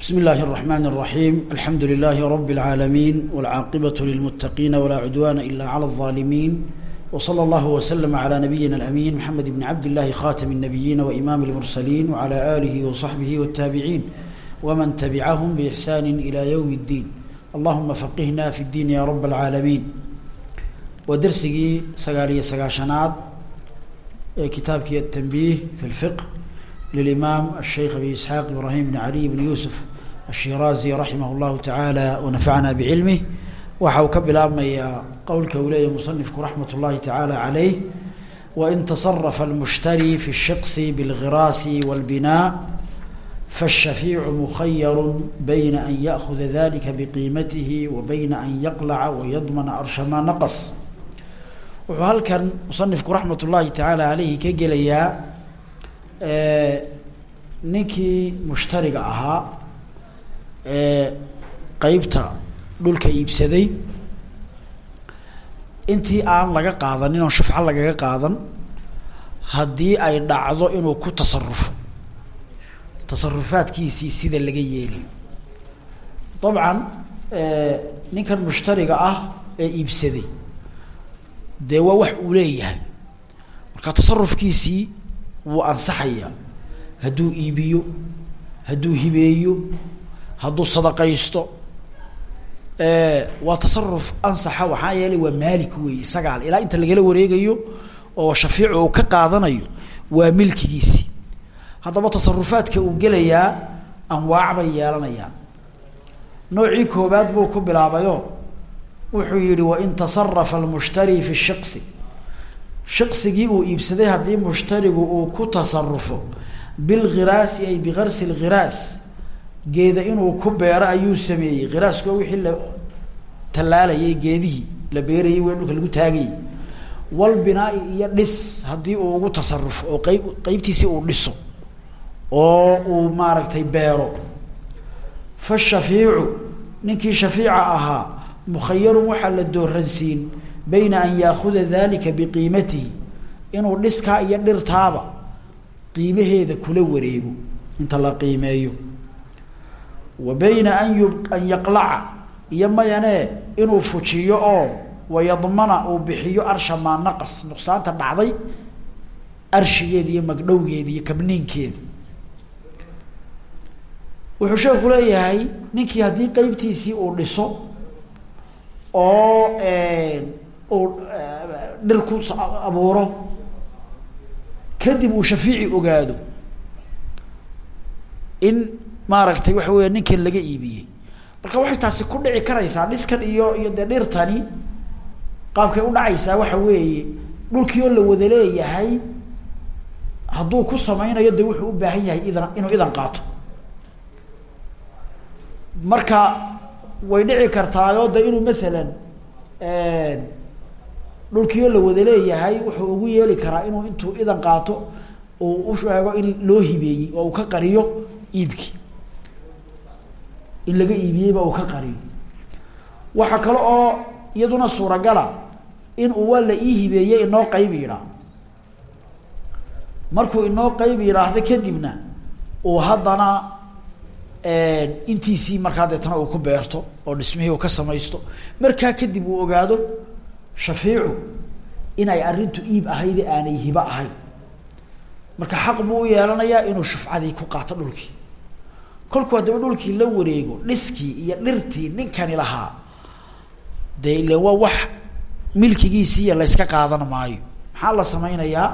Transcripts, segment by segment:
بسم الله الرحمن الرحيم الحمد لله رب العالمين والعاقبة للمتقين ولا عدوان إلا على الظالمين وصلى الله وسلم على نبينا الأمين محمد بن عبد الله خاتم النبيين وإمام المرسلين وعلى آله وصحبه والتابعين ومن تبعهم بإحسان إلى يوم الدين اللهم فقهنا في الدين يا رب العالمين ودرسي سقالية سقاشنات كتابك التنبيه في الفقه للإمام الشيخ أبي إسحاق إبراهيم بن علي بن يوسف الshiraazi raximah اllahu tacaala wanafacna bicilmih waxa uu ka bilaabmayaa qowlka uu leeyahy musanifku raxmat اllahi tacaala calayh wain tasarafa almushtari fi الshiqsi biاlghiraasi wاlbinaa faالshafiicu mukhayaru bayna an yaأkuda dalika biqiimatihi wa bayna an yaqlaca wayadmana arsha maa naqas wuxuu halkan musanifku raxmat ullahi tacaala caleyhi ka gelayaa ninkii mushtariga ahaa ee qeybta dhulka iibsaday. Intii aan laga qaadanin oo shufco lagaga qaadan haddii ay dhacdo inuu ku tasarufo tasarufaadkiisii sida laga yeelayo dabcan ninkan mushtariga ah ee iibsaday dee waa wax uu leeyahay. Marka tasarufkiisii wuu ansaxayaa. Hadduu iibiyo hadduu hibeeyo hadduu sadaqaysto waa tasaruf ansaxa waxaa yeelay waa maalik wey isagaal ilaa inta lagala wareegayo oo shafiicu uu ka qaadanayo waa milkigiisi. Haddaba tasarufaadka uu gelayaa anwaac bay yeelanayaan. Noocii koobaad buu ku bilaabayo wuxuu yihi wain tasarafa almushtari fi shiqsi shiqsigii uu iibsaday haddii mushtarigu uu ku tasarufo bilghiraasi ay bigarsi lghiraas geeda inuu ku beero ayuu sameeyey. Khiraasku wixii la tallaalayay geedihii la beerayay w dhulka lagu taagayay wal binaa iyo dhis haddii uu ugu tasarufo oo qeyb qeybtiisii uu dhiso oo uu maaragtay beero. Fashafiicu ninkii shafiica ahaa mukhayarun waxaa la dooransiin bayna an yaakuda dalika biqiimatihi inuu dhiskaa iyo dhirtaaba qiimaheeda kula wareego inta la qiimeeyo wa bayna an an yaqlaca iyo mayane inuu fujiyo oo wayadmana uu bixiyo arsha maa naqas nuqsaanta dhacday arshigeeda iyo magdhowgeeda iyo kabniinkeeda wuxuu sheeku leeyahay ninkii haddii qeybtiisii uu dhiso oo uu dhir ku abuuro kadib uu shafiici ogaado in maaragtay waxa weya ninkan laga iibiyey. Marka waxay taasi ku dhici karaysaa dhiskan iyo iyo dee dhirtani qaabkay udhacaysaa waxa weeye dhulkii la wada leeyahay hadduu ku sameynayo de wuxuu u baahan yahay idan inuu idan qaato. Marka way dhici kartaayo de inuu masalan dhulkii la wada leeyahay wuxuu ugu yeeli karaa inuu intuu idan qaato uu u sheego in loo hibeeyey oo uu ka qariyo iibkii in laga iibiyeyba uu ka qariyo waxaa kale oo iyaduna suuragala in uu waa la ii hibeeyey inoo qayb yidhaa markuu inoo qayb yidhaahdo kadibna uu haddana intiisii markaa deetana uu ku beerto oo dhismihii uu ka samaysto. Markaa kadib uu ogaado shafiicu inay arrintu iib ahayde aanay hibo ahayn. Marka xaq buu u yeelanayaa inuu shufcadii ku qaato dhulkii kolkuu haddaba dhulkii la wareego dhiskii iyo dhirtii ninkani lahaa dee ile waa wax milkigiisiiya layska qaadan maayo. Maxaa la sameynayaa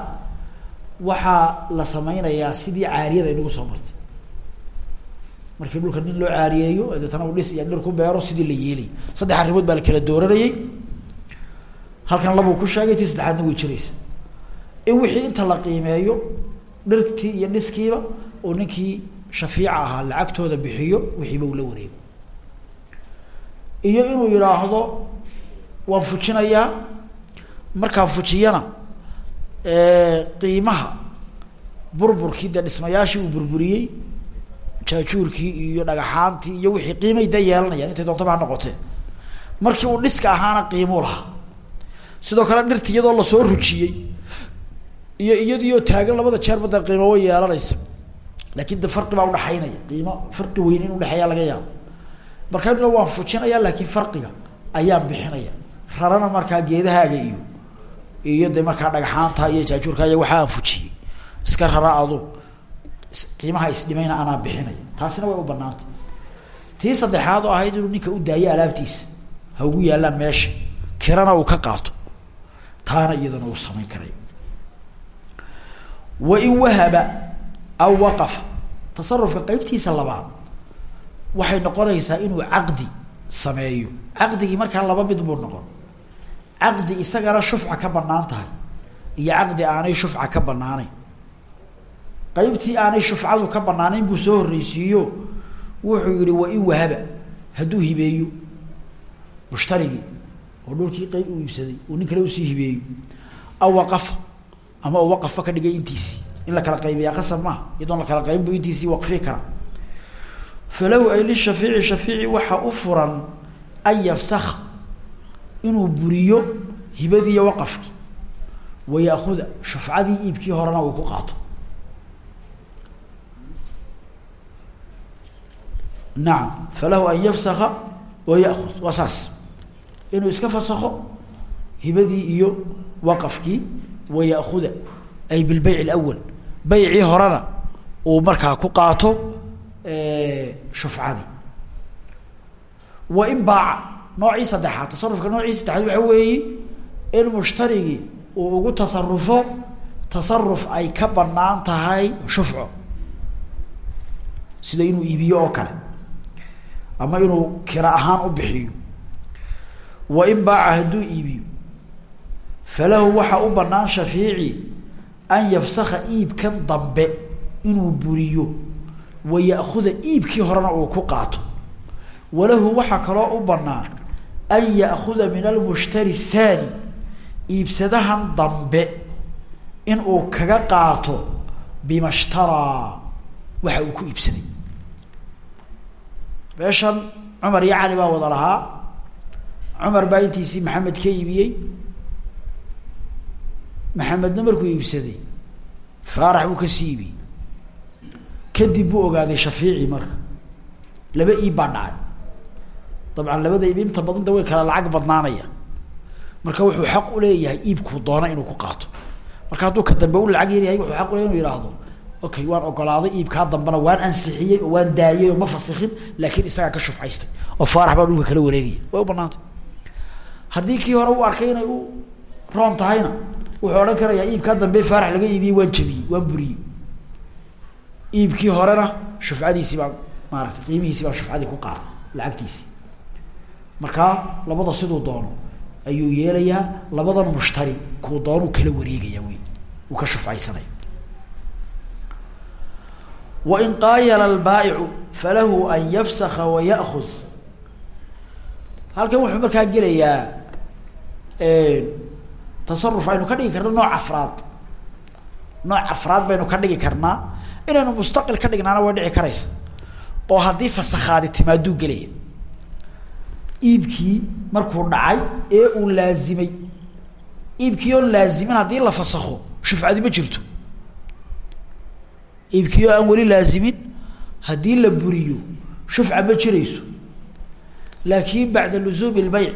waxaa la sameynayaa sidii caariyada inagu soo martay. Markii dhulka nin loo caariyeeyo deetana uu dhis iyo dhir ku beero sidii la yeelay. Saddex arrimood baa la kala dooranayay. Halkan labuu ku sheegay tii saddexaadna way jiraysa. In wixii inta la qiimeeyo dhirtii iyo dhiskiiba oo ninkii shafiica ahaa lacagtooda bixiyo wixiiba uu la wareego iyo inuu yidhaahdo waan fujinayaa markaan fujiyana qiimaha burburkii dee dhismayaashii uu burburiyey jaajuurkii iyo dhagaxaantii iyo wixii qiimay dee yeelanayaan intay doontaba ha noqotee markii uu dhiska ahaana qiimuu lahaa. Sidoo kale dhirti iyadoo la soo rujiyey iyo iyadiioo taagan labada jeerba dee qiimo way yeelanaysa laakin de farqi baa udhaxaynaya qiimo farqi weyn in udhexeeya laga yaabo. Markaa waan fujinaya laakiin farqiga ayaan bixinaya rarana markaa geedahaaga iyo iyo de markaa dhagxaanta iyo jaajuurka iyo waxa aan fujiyey. Iska rara adu qiimaha isdhimayna anaa bixinaya taasina way u banaanta tii saddexaad oo ahayd inuu ninka u daayo alaabtiisa ha ugu yaallaan meesha. Kirana uu ka qaato. Taana iyadana uu samayn karayo wain wahaba aw waqafa tasarufka qeybtiisa labaad waxay noqonaysaa inuu caqdi sameeyo. Caqdigii markaa laba mid buu noqon. Caqdi isagana shufca ka bannaan tahay iyo caqdi aanay shufca ka banaanayn qeybtii aanay shufcadu ka banaanayn buu soo horreysiiyo wuxuu yihi wain wahaba hadduu hibeeyo. Mushtarigii oo dhulkii qeyb uu iibsaday uu nin kale u sii hibeeyo. Aw waqafa ama uu waqafba ka dhigay intiisii in la kala qaybiyaa qasab maaha iyadoon la kala qaybin bu intiisii waqfi kara. Falahu ay lishafeici shafeici waxaa u furan an yafsakha inuu buriyo hibadiiyo waqafkii wayakuda shufcadii iibkii horena uu ku qaato. Nacam falahu an yafsaka wayakud waa saas. Inuu iska fasakho hibadii iyo waqafkii wayakuda ay bilbayc اlawal baycii horena uu markaa ku qaato shufcadii wa in baaca noocii saddexaad tasarufka noocii saddexaad waxa weeye in mushtarigii uu ugu tasarufo tasaruf ay ka bannaan tahay shufco. Sida inuu iibiyo oo kale ama inuu kira ahaan u bixiyo. Wa in baaca hadduu iibiyo falahu waxaa u banaan shafiici an yafsaka iibkan dambe inuu buriyo wa ya'kuda iibkii horena uu ku qaato. Walahu waxaa kaloo u banaan an ya'kuda min almushtari thaani iibsadahan dambe in uu kaga qaato bima shtaraa waxa uu ku iibsaday. Meeshan cumar iyo cali baa wada lahaa. Cumar baa intiisii maxamed ka iibiyey maxamedna markuu iibsaday faarax buu ka sii iibiyey. Kadib buu ogaaday shafiici marka. Laba iib baa dhacay. Dabcan labada iib inta badan da way kala lacag badnaanaya marka wuxuu xaq uleeyahay iibkuu doona inuu ku qaato. Marka hadduu ka dambe u lacag yaryahay wuxuu xaq uleyahy inu yihahdo okay waan ogolaaday iibkaa dambena waan ansixiyey oo waan daayay oo ma fasikin laakiin isagaa ka shufcaystay. Oo faarax baa dhulka kala wareegaya. Way u banaantay haddii kii hore arkay inay u roon tahayna wuxuu odhan karayaa iibkaa dambe faarax laga iibiyey waan jabiyey waan buriyey iibkii horena shufcadiisii baa maarata qiimihiisi baa shufcadii ku qaaday lacagtiisii. Markaa labada siduu doono ayuu yeelayaa labadan mushtari kuu doonuu kala wareegaya wey uu ka shufcaysanaya wain qaayala albaa'icu falahu an yafsaka wayakud halkan wuxuu markaa gelayaa tasaruf aynu ka dhigi karna nooc afraad. Nooc afraad baynu ka dhigi karnaa inaynu mustaqil ka dhignaana way dhici karaysa. Oo haddii fasakhaadi timaaduu gelaya iibkii markuu dhacay ee uu laazimay iibkii oon laazimin haddii la fasakho shufcadi ma jirto. Iibkii oo aan weli laazimin haddii la buriyo shufca ma jirayso. Laakin bacda luzuumi lbayc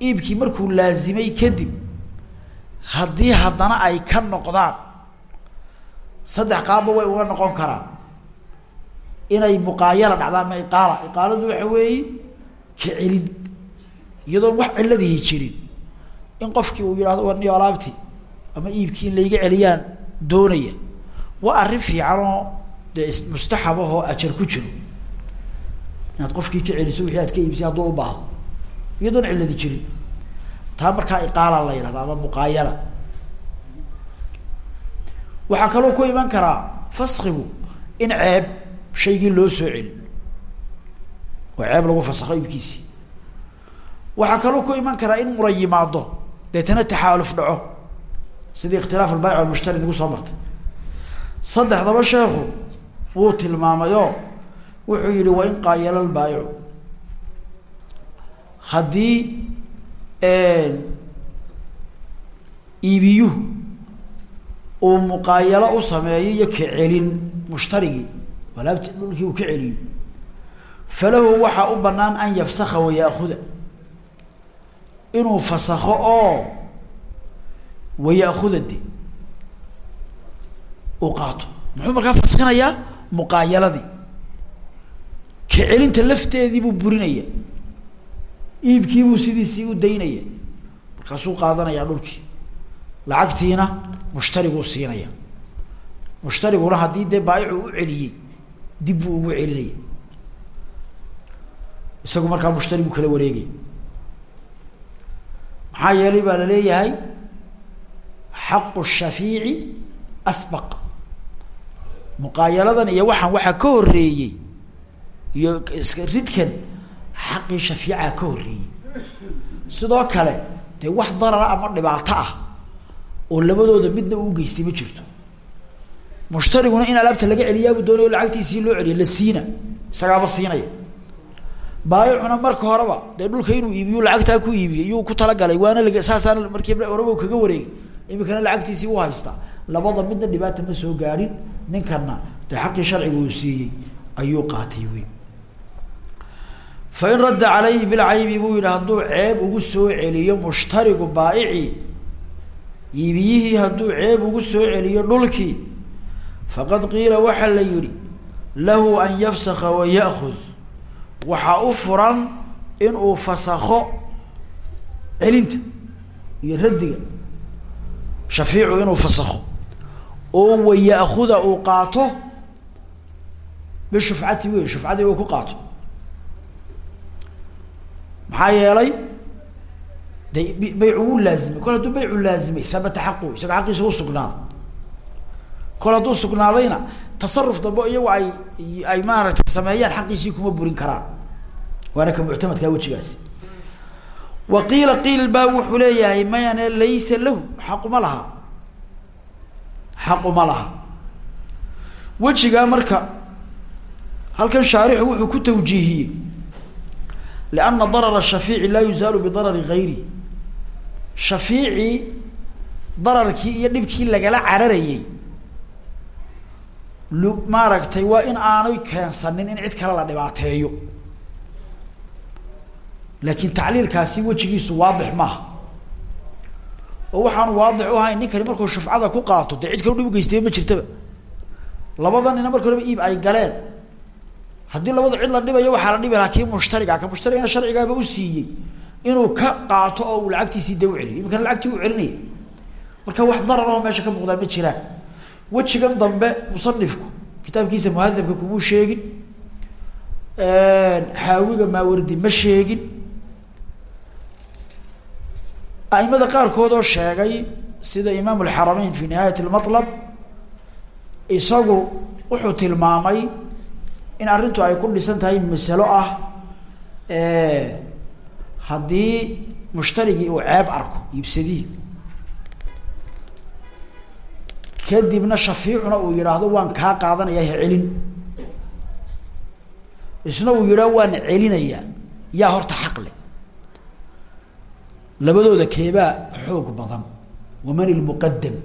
iibkii markuu laazimay kadib haddii haddana ay ka noqdaan saddex qaabba way uga noqon karaan. Inay muqaayala dhacdaan ma iqaala iqaaladu waxa weeye ka celin. Iyadoon wax ciladihi jirin in qofkii uu yidhahdo waniyo alaabti ama iibkii in layga celiyaan doonaya. Waa arrin fiican oo dee mustaxab ahoo ajar ku jiro. Inaad qofkii ka celiso wixii aad ka iibisay hadduu u baahdo iyadoon ciladi jirin taa markaa iqaala la yidhahda ama muqaayala. Waxaa kaloo ku iman karaa faskigu in ceeb shaygii loo soo celi oo ceeb lagu fasakho iibkiisi. Waxaa kaloo ku iman karaa in muran yimaado deetana taxaaluf dhaco. Sidii ikhtilaaf albayc almushtari nagu soo martay. Saddexdaba sheekhu wuu tilmaamayoo wuxuu yihi wain qaayala lbaayicu haddii iibiyuhu uu muqaayalo u sameeyo iyo ka celin mushtarigii alaabti dhulkii uu ka celiyo falahu waxaa u banaan an yafsaka wayaakuda inuu fasakho oo wayaakuda de uu qaato. Muxuu markaa faskinayaa? Muqaayaladii lafteedii buu burinaya iibkiibuu sidiisii u daynaya markaasuu qaadanayaa dhulkii. Lacagtiina mushtariguu siinaya. Mushtariguna haddii dee baayicu u celiyey dib buu ugu celinaya isagu markaa mushtarigu kala wareegaya maxaa yeelay baa la leeyahay xaqu shafiici asbaq. Muqaayaladan iyo waxaan waxaa ka horeeyey iyo ridkan xaqii shafiicaa ka horeeyey sidoo kale dee wax darara ama dhibaato ah oo labadooda midna uu geystay ma jirto. Mushtariguna in alaabta laga celiyaabu doonayo lacagtiisii loo celiyo la siina. Isagaaba siinaya. Baayicuna marka horeba dee dhulka inuu iibiyo lacagtaa ku iibiyey iyuu ku talagalay. Waana lag saasaana markii horeba kaga wareegay. Imikana lacagtiisii u haystaa labada midna dhibaata ma soo gaadhin ninkana dee xaqii sharciga uu siiyey ayuu qaatay wey fain radda calayhi bilcaybi buu yidhi hadduu ceeb ugu soo celiyo mushtarigu baa'icii iibiyihii hadduu ceeb ugu soo celiyo dhulkii faqad qiila waxaa la yihi lahu an yafsaka wa ya'kud waxaa u furan inuu fasakho celinta iyo raddiga shafiicu inuu fasakho oo waya'kuda uu qaato bishufcati wey shufcadii uu ku qaato maxaa yeelay de baycu wuu laazimay. Kol hadduu baycu laazimay habata xaqu isaga xaqiisa u sugnaaday. Kol hadduu sugnaadayna tasaruf dambe iyagu ay ay maaragtay sameeyaan xaqiisii kuma burin karaan. Waana ka muctamadkaa wejigaasi. Wa qiila qiil baa wuxuu leeyahay mayane laysa lahu xaquma laha. Xaquma laha. Wejigaa marka halkan shaarixu wuxuu ku tawjiihiyey lianna darara shafeici laa yuzaalu bidarari gayri shafiicii dararkii iyo dhibkii lagala cararayey. Maaragtay waa in aanay keensanin in cid kale la dhibaateeyo. Laakiin tacliilkaasi wejigiisu waadix maaha oo waxaanu waadix u ahayn ninkani markuu shufcada ku qaato dee cid kale dhib ugeystay ma jirtaba. Labada nina marka horeba iib ay galeen haddii labada cid la dhibayo waxaa la dhibi lahaa kii mushtariga ka mushtarigana sharcigaaba u siiyey inuu ka qaato oo uu lacagtiisii dee uceliyo imikana lacagtii u celinaya marka wax darar aho meesha ka muuqdaan ma jiraan. Wejigan dambe musanifku kitaabkiisa muhadabka kumuu sheegin. Xaawiga maawardi ma sheegin. Aimada qaarkood oo sheegay sida imaam alxarameyn fi nihaayat lmatlab isagu wuxuu tilmaamay in arrintu ay ku dhisan tahay masalo ah haddii mushtarigii uu ceeb arko iibsadii. Kadibna shafiicuna uu yidhaahdo waan kaa qaadanaya ha isna uu yidhaah waan celinayaa. Yaa horta xaqle labadooda keebaa xoog badan. Waman ilmuqadam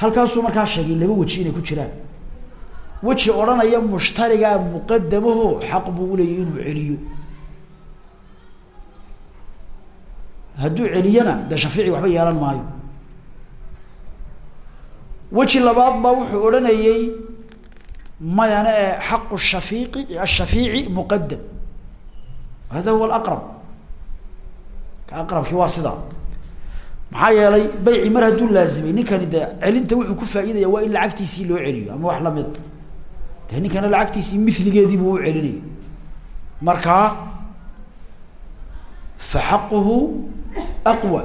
halkaasuu markaa sheegay laba weji inay ku jiraan weji odhanaya mushtarigaa muqadamaho xaq buu uleeyay inuu celiyo. Hadduu celiyana dee shafiici waxba yeelan maayo. Weji labaad baa wuxuu odhanayey mayana ee xaqu shafiiqi ashafiici muqadam hada huwa alaqrab. Ka aqrabkii waa sidaa maxaa yeelay bayci mar hadduu laazimay ninkani de celinta wuxuu ku faa'iidaya waa in lacagtiisii loo celiyo ama wax lamida de ninkana lacagtiisii miligeedii buu u celinaya markaa fa xaquhu aqwa.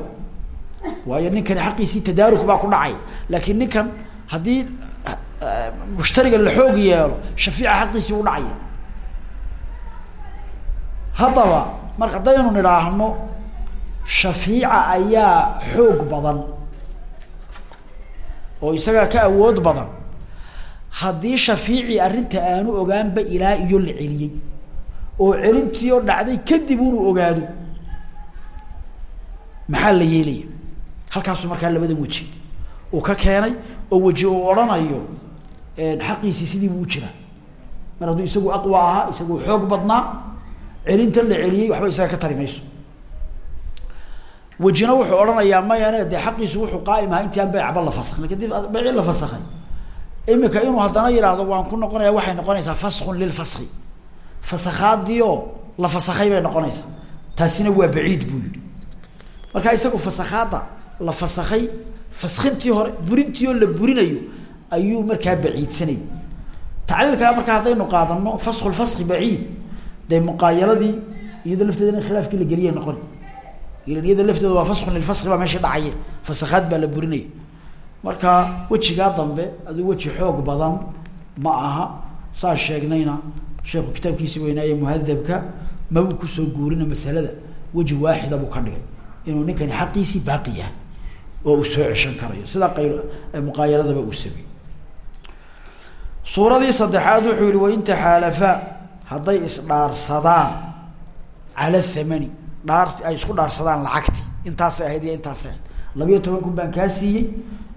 Waayo ninkani xaqiisii tadaaruk baa ku dhacay. Laakiin ninkan haddii mushtariga la xoog yeelo shafiica xaqiisii u dhacaya haddaba marka haddaynu nidhaahno shafiica ayaa xoog badan. Oo isagaa ka awood badan haddii shafiicii arrinta aanu ogaanba ilaa iyo la celiyey oo celintii oo dhacday kadib unu ogaado maxaa la yeelaya? Halkaasuu markaa labadan weji. Uu ka keenay oo weji uu odhanayo xaqiisii sidii buu jiraa. Mar hadduu isagu aqwa ahaa isagu xoog badnaa celintan la celiyey waxba isaga ka tari mayso. Wejina wuxuu odhanayaa mayane dee xaqiisu wuxuu qaaim ahaa intii aan baycba la fasaknay kadib bayci la fasakay imika inuu haddana yidhaahdo waan ku noqonaya waxay noqonaysaa faskun lilfaski fasakhaadiio la fasakay bay noqonaysaa. Taasina waa baciid buu marka isagu fasakhaada la fasakay faskintii hore burintii oo la burinayo ayuu markaa baciidsanayay tacliilkaa markaa haddaynu qaadano fasku lfaski baciid dee muqaayaladii iyado lafteeda in khilaafkii la geliya noqon. Iyada lafteeda waa faskun lilfaski baa meesha dhacaya fasakhaad baa la burinaya marka wejigaa dambe aduu weji xoog badan ma aha. Saa sheegnayna sheekhu kitaabkiisi weynaaye muhadabka mabuu ku soo guurina masalada. Weji waaxida buu ka dhigay. Inuu ninkani xaqiisii baaqi oo uu soo ceshan karayo. Sidaa qayl muqaayaladaba uu sameeyey. Suuradii saddexaad wuxuu yihi wain taxaalafaa hadday isdhaarsadaan cala thamani. Dhaar ay isku dhaarsadaan lacagti. Intaasay ahayd iyo intaasay ahayd. Labiyo toban kun baan kaa siiyey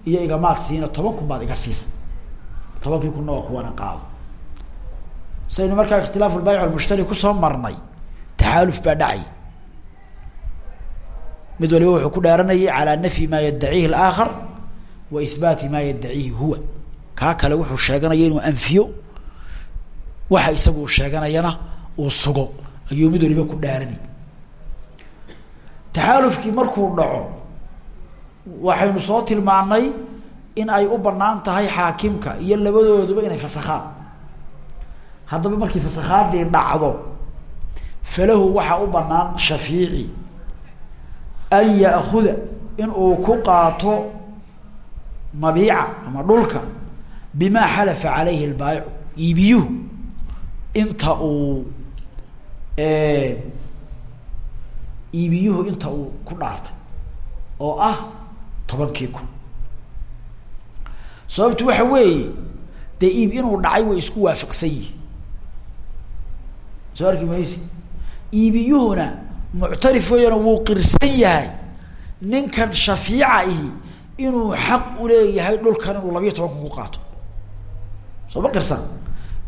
iyo igamaad siina toban kun baad iga siisa. Tobankii kunna waa kuwana qaado. Saynu markaa ikhtilaafu lbayc almushtari ku soo marnay taxaaluf baa dhacay. Mid waliba wuxuu ku dhaaranayay calaa nafyi maa yaddaciihi alaakhar wa ihbaati maa yaddaciihi huwa. Kaa kale wuxuu sheeganaya inuu anfiyo. Waxa isagu sheeganayana uu sugo. Ayuu mid waliba ku dhaaranay taxaalufkii markuu dhaco waxaynu soo tilmaanay in ay u bannaan tahay xaakimka iyo labadooduba inay fasakhaan. Haddaba markii fasakhaadii dhacdo falahu waxaa u banaan shafiici. An ya'kuda in uu ku qaato mabiica ama dhulka bimaa xalafa calayhi lbaayicu iibiyuhu. Inta uu iibiyuhu inta uu ku dhaartay. Oo ah tobankii kun. Sababtu waxa weeye dee iib inuu dhacay way isku waafaqsan yihiin soo arki maysi iibiyuhuna muctarif weeyana wuu qirsan yahay. Ninkan shafiica ihi inuu xaq uleeyahay dhulkan inuu labiyo toban kun ku qaato. Soo ma qirsan?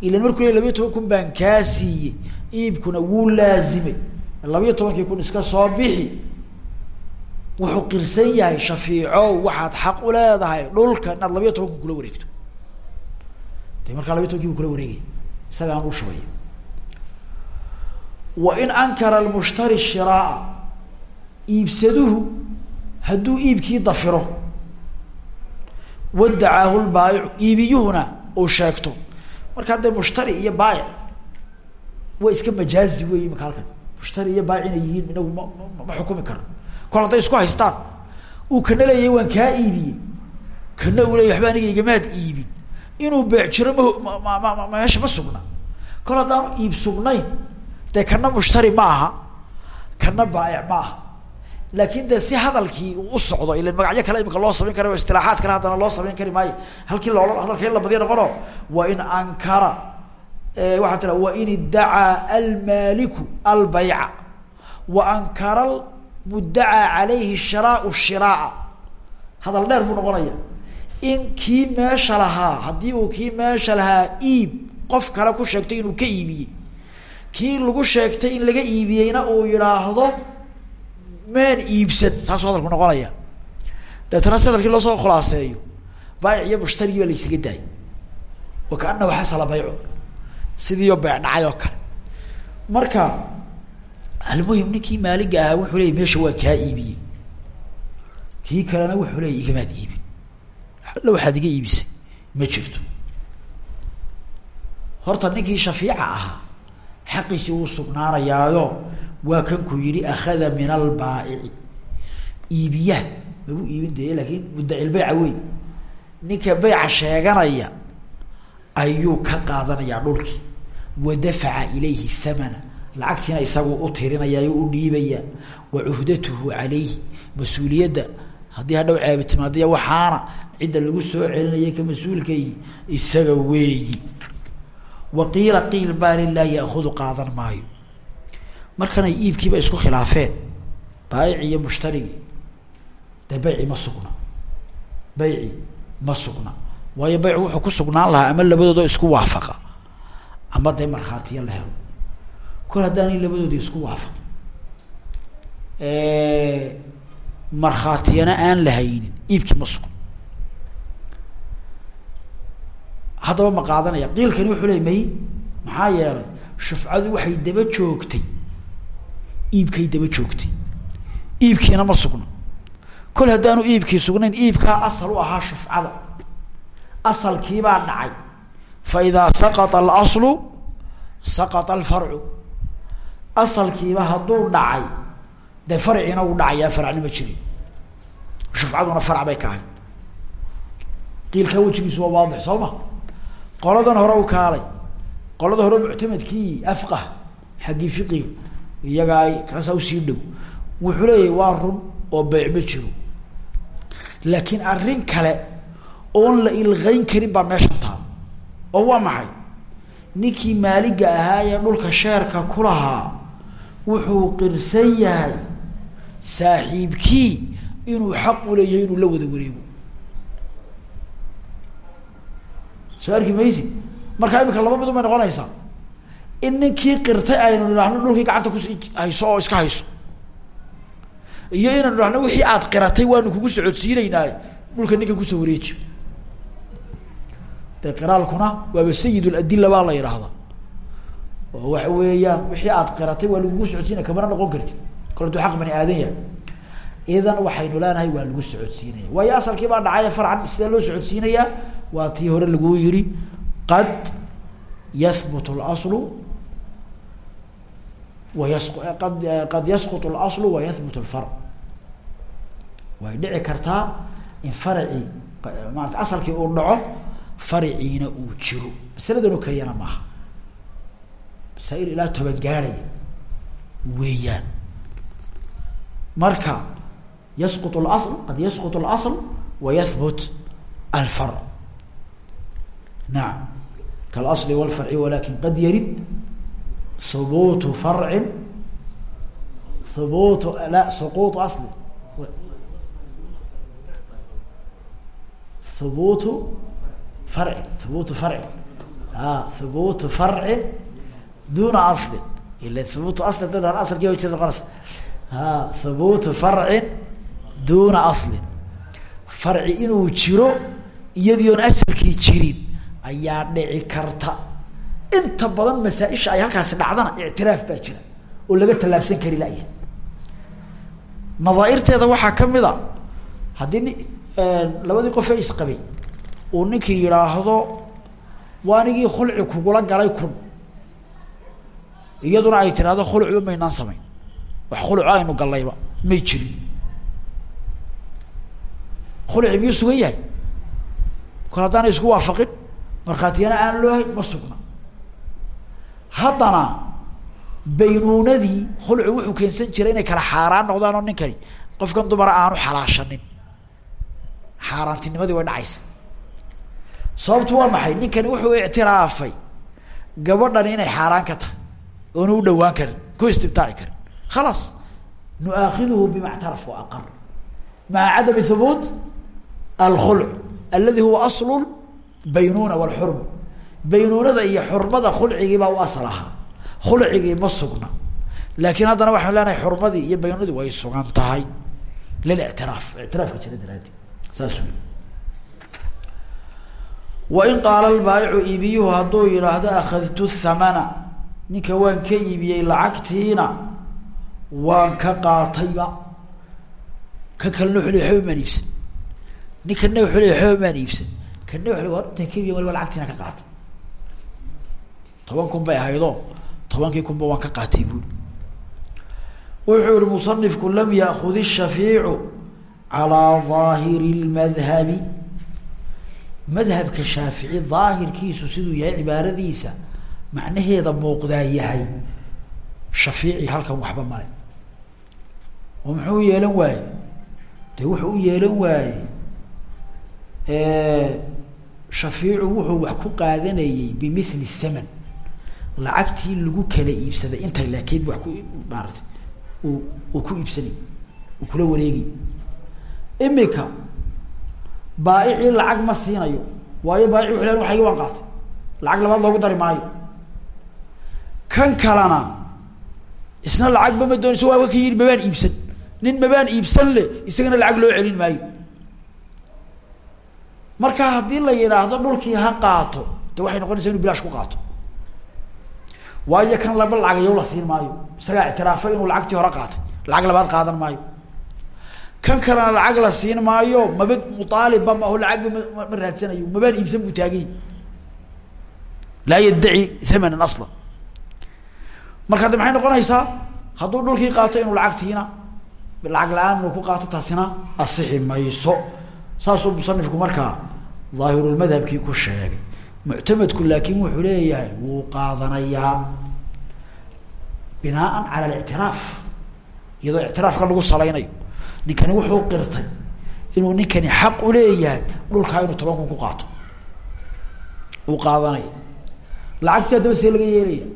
Ilan markuu le labiyo toban kun baan kaa siiyey iibkuna wuu laazimay. Labiyo tobankii kun iska soo bixi wuxuu qirsan yahay shafiicow waxaad xaq u leedahay dhulka inaad labiyo toban kun kula wareegto. De markaa labiyo tobankii bu kula wareegaya isagaan u shubaya wa in ankara almushtari shiraaa iibsaduhu hadduu iibkii dafiro wadacaahu lbaayicu iibiyuhuna uu sheegto. Markaa dee mushtari iyo baayic waa iska majaazi wey imaka halkan mushtari iyo baayic inay yihiin inagu ma ma xukumi karo kol hadday isku haystaan. Uu kana leeyahay waan kaa iibiyey kana uu leeyay waxba iibin. Inuu beec jiro ma meesha ma sugna. Kol haddaanu iib sugnayn dee kana mushtari ma aha kana baayic ma aha. Laakin de si hadalkii uu u socdo ila magacyo kale imika loo samayn kara istilaaxaad kale haddana loo samayn kari maayo. Halkii loola hadalka in la badiya noqono wa in ankara. Waxaa tira wa in iddacaa almaaliku albayca. Wa ankara mudacaa calayhi shiraau shiraaa. Hadal dheer buu noqonaya. In kii meesha lahaa haddii uu kii meesha lahaa iib qof kale ku sheegtay inuu ka iibiyey. Kii lagu sheegtay in laga iibiyeyna uu yidhaahdo maan iibsan saasuu hadalku noqonaya. Deetana si hadalkii loo soo khulaaseeyo baayic iyo mushtarigii baa laysaga daayay. Wa kaanahu xasala baycu sidiioo beec dhacay oo kale. Marka almuhim ninkii maaliga ahaa wuxuu leeyay meesha waa kaa iibiyey kii kalena wuxuu leeyay igamaad iibin alla waxaad iga iibisay ma jirto. Horta ninkii shafiica ahaa xaqiisii wuu sugnaanayaayo waa kanku yihi akhada min albaa'ici iibiyaha magu iibin dee laakin muddacil bayca wey ninka bayca sheeganaya ayuu ka qaadanayaa dhulkii. Wa dafaca ilayhi thamana lacagtiina isagu u tirinaya u dhiibaya. Wa cuhdatuhu calayhi mas'uuliyadda. Haddii hadhow ceebitimaadiya waxaana cidda lagu soo celinaya ka mas'uulkay isaga weeyi. Wa qiila qiil baa lilaa yaakudu qaadan maayo. Markanay iibkiiba isku khilaafeen. Baayici iyo mushtarigii dee bayci ma sugna. Bayci ma sugna. Waayo baycu wuxuu ku sugnaan lahaa ama labadooda isku waafaqa. Ama dee markhaatiya la helo kol haddaanay labadoodii isku waafaqin markhaatiyana aan la haynin iibkii ma sugno. Haddaba ma qaadanaya. Qiilkani wuxuu ley may maxaa yeelay shufcadu waxay daba joogtay. Iibkay daba joogtay. Iibkiina ma sugno. Kol haddaanu iibkii sugnayn iibkaa asal u ahaa shufcada. Asalkiibaa dhacay. Fa idaa saqata alaslu saqata alfarcu asalkiiba hadduu dhacay dee farciina uu dhacayaa farcni ma jirin. Shufcaduna farc bay ka ahayd. Qiilkaa wejigiisu waa waadix soo ma? Qoladan hore u kaalay. Qolada hore muctamadkii afqah xaggii fiqiga iyaga ay kaasaa u sii dhow. Wuxuu leeyahay waa run oo beyc ma jiro. Laakiin arrin kale oon la ilqeyn karin baa meeshan taa oo waa maxay? Ninkii maaliga ahaa ee dhulka sheerka ku lahaa wuxuu qirsan yahay saaxiibkii inuu xaq u leeyahay inuu la wada wareego. Soo arki maysid? Markaa imika laba mid umay noqonaysaa in ninkii qirtay aynu nidhaahno dhulkii gacanta kus hayso oo iska hayso iyo inaynu nidhahno wixii aad qiratay waanu kugu socodsiinaynaa dhulka ninkan ku soo wareeji. Dee qiraalkuna waaba sayid ladila baa la yidhaahdaa oo waxa weeyaan wixii aad qiratay waa lagugu socodsiinaya kamana noqon kartid kol aduu aq bani aadan yahay idan waxaynu leenahay waa lagu socodsiinaya waayo asalkii baa dhacay farcan sidee loo socodsiinayaa waa tii hore laguu yihi qad yahbut اlaslu wayas qad qad yasqut اlaslu wayahbut اlfarc way dhici kartaa in farcii maarata asalkii uu dhaco farciina uu jiro masaladan oo keliyana maaha masaail ilaa toban gaadhaya weeyaan marka yasqut اlasl qad yasqut اlasl wayahbut alfarc nacam kalasli wاlfarci walakin qad yarid hubuutu farcin hubuutu la suquutu asli hubuutu farcin hubuutu farcin a hubuutu farcin duna aslin ila hubuutu asli dad asalki wa jeed noqonaysa a hubuutu farcin duna aslin farci inuu jiro iyadii oon asalkii jirin ayaa dhici karta inta badan masaaisha ay halkaasi dhacdana ictiraaf baa jira oo laga tallaabsan kari laya nadaairteeda waxaa ka mid a haddii labadii qofee isqabay uu ninkii yidhaahdo waanigii khulci kugula galay kun iyaduna ay tiraahdo khulciba maynaan samayn. Wax khulco aynu gallayba may jirin. Khulci miyuu sugan yahay? Kol haddaana isku waafaqin markhaatiyana aan loo hayn ma sugna. Haddana baynuunadii khulci wuxuu keensan jiray inay kala xaaraan noqdaan oo ninkani qofkan dumara aanu xalaashanin. Xaaraantinimadii way dhacaysa. Sababtu waa maxay? Ninkani wuxuu ictiraafay. Gabadhani inay xaaraan ka tahay oona u dhawaan karin ku istibtaaci karin. Khalaas nuaakiduhu bima ctaraf wa aqar maca cadami hubuut alkhulc aladi huwa aslu baynuuna walxurm baynuunada iyo xurmada khulcigiibaa u asal khulcigii ma sugna. Laakiin haddana waxaan leenahay xurmadii iyo baynuunadii way sugan tahay. Lilictiraaf ictiraafka jira daraadi saas wain qaala lbaayicu iibiyuhu hadduu yidhaahdo akhadtu thamana ninka waan ka iibiyey lacagtiina waan ka qaatayba ka kalena wuxu le waxba maan iibsan ninkana wuxuu le waxba maan iibsan kana wa war intaan ka iibiya waliba lacagtiina ka qaatay toban kun bay ahaydoo tobankii kunba waan ka qaatay buuli wuxuu yihi musanifku lam yaakud ishafيicu calىa ظaahiri اlmadhabi madhabka shaafici daahirkiisu siduu yahay cibaaradiisa macnaheeda muuqdaa yahay shafiici halkan waxba male oo muxuu u yeelan waaye? De wuxuu u yeelan waaye shafiicu wuxuu wax ku qaadanayey bimili thaman. Lacagtii lagu kala iibsaday intay laakeyd wax ku maarata uu uu ku iibsanay uu kula wareegay imika baaicii lacag ma siinayo waayo baayici wuxu len waxaygi waan qaatay. Lacag labaad loogu dari maayo kan kalena isna lacagba ma doonayso waaba ka mabaan iibsan. Nin mabaan iibsan le isagana lacag loo celin maayo. Marka haddii la yidhaahdo dhulkii ha qaato de waxay noqonaysaa inu bilaash ku qaato. Waayo kan laba lacagayow la siin maayo. Isagaa ictiraafay inuu lacagtii hore qaatay. Lacag labaad qaadan maayo. Kan kalena lacag la siin maayo maba muaaliba maaho lacagba ma ma raadsanayo. Mabaan iibsan buu taagany laa yaddaci thamanan aslan marka de maxay noqonaysaa? Hadduu dhulkii qaato inuu lacagtiina lacag la'aan inuu ku qaato taasina asixi mayso. Saasuu musanifku markaa daahirulmadhabkii ku sheegay. Muctamadku laakin wuxuu leeyahay wuu qaadanayaa binaaan cala alictiraaf iyadoo ictiraafka lagu salaynayo. Ninkani wuxuu qirtay inuu ninkani xaq uleeyahay dhulkaa inuu toban kun ku qaato. Uu qaadanaya. Lacagtii haddaba see laga yeelaya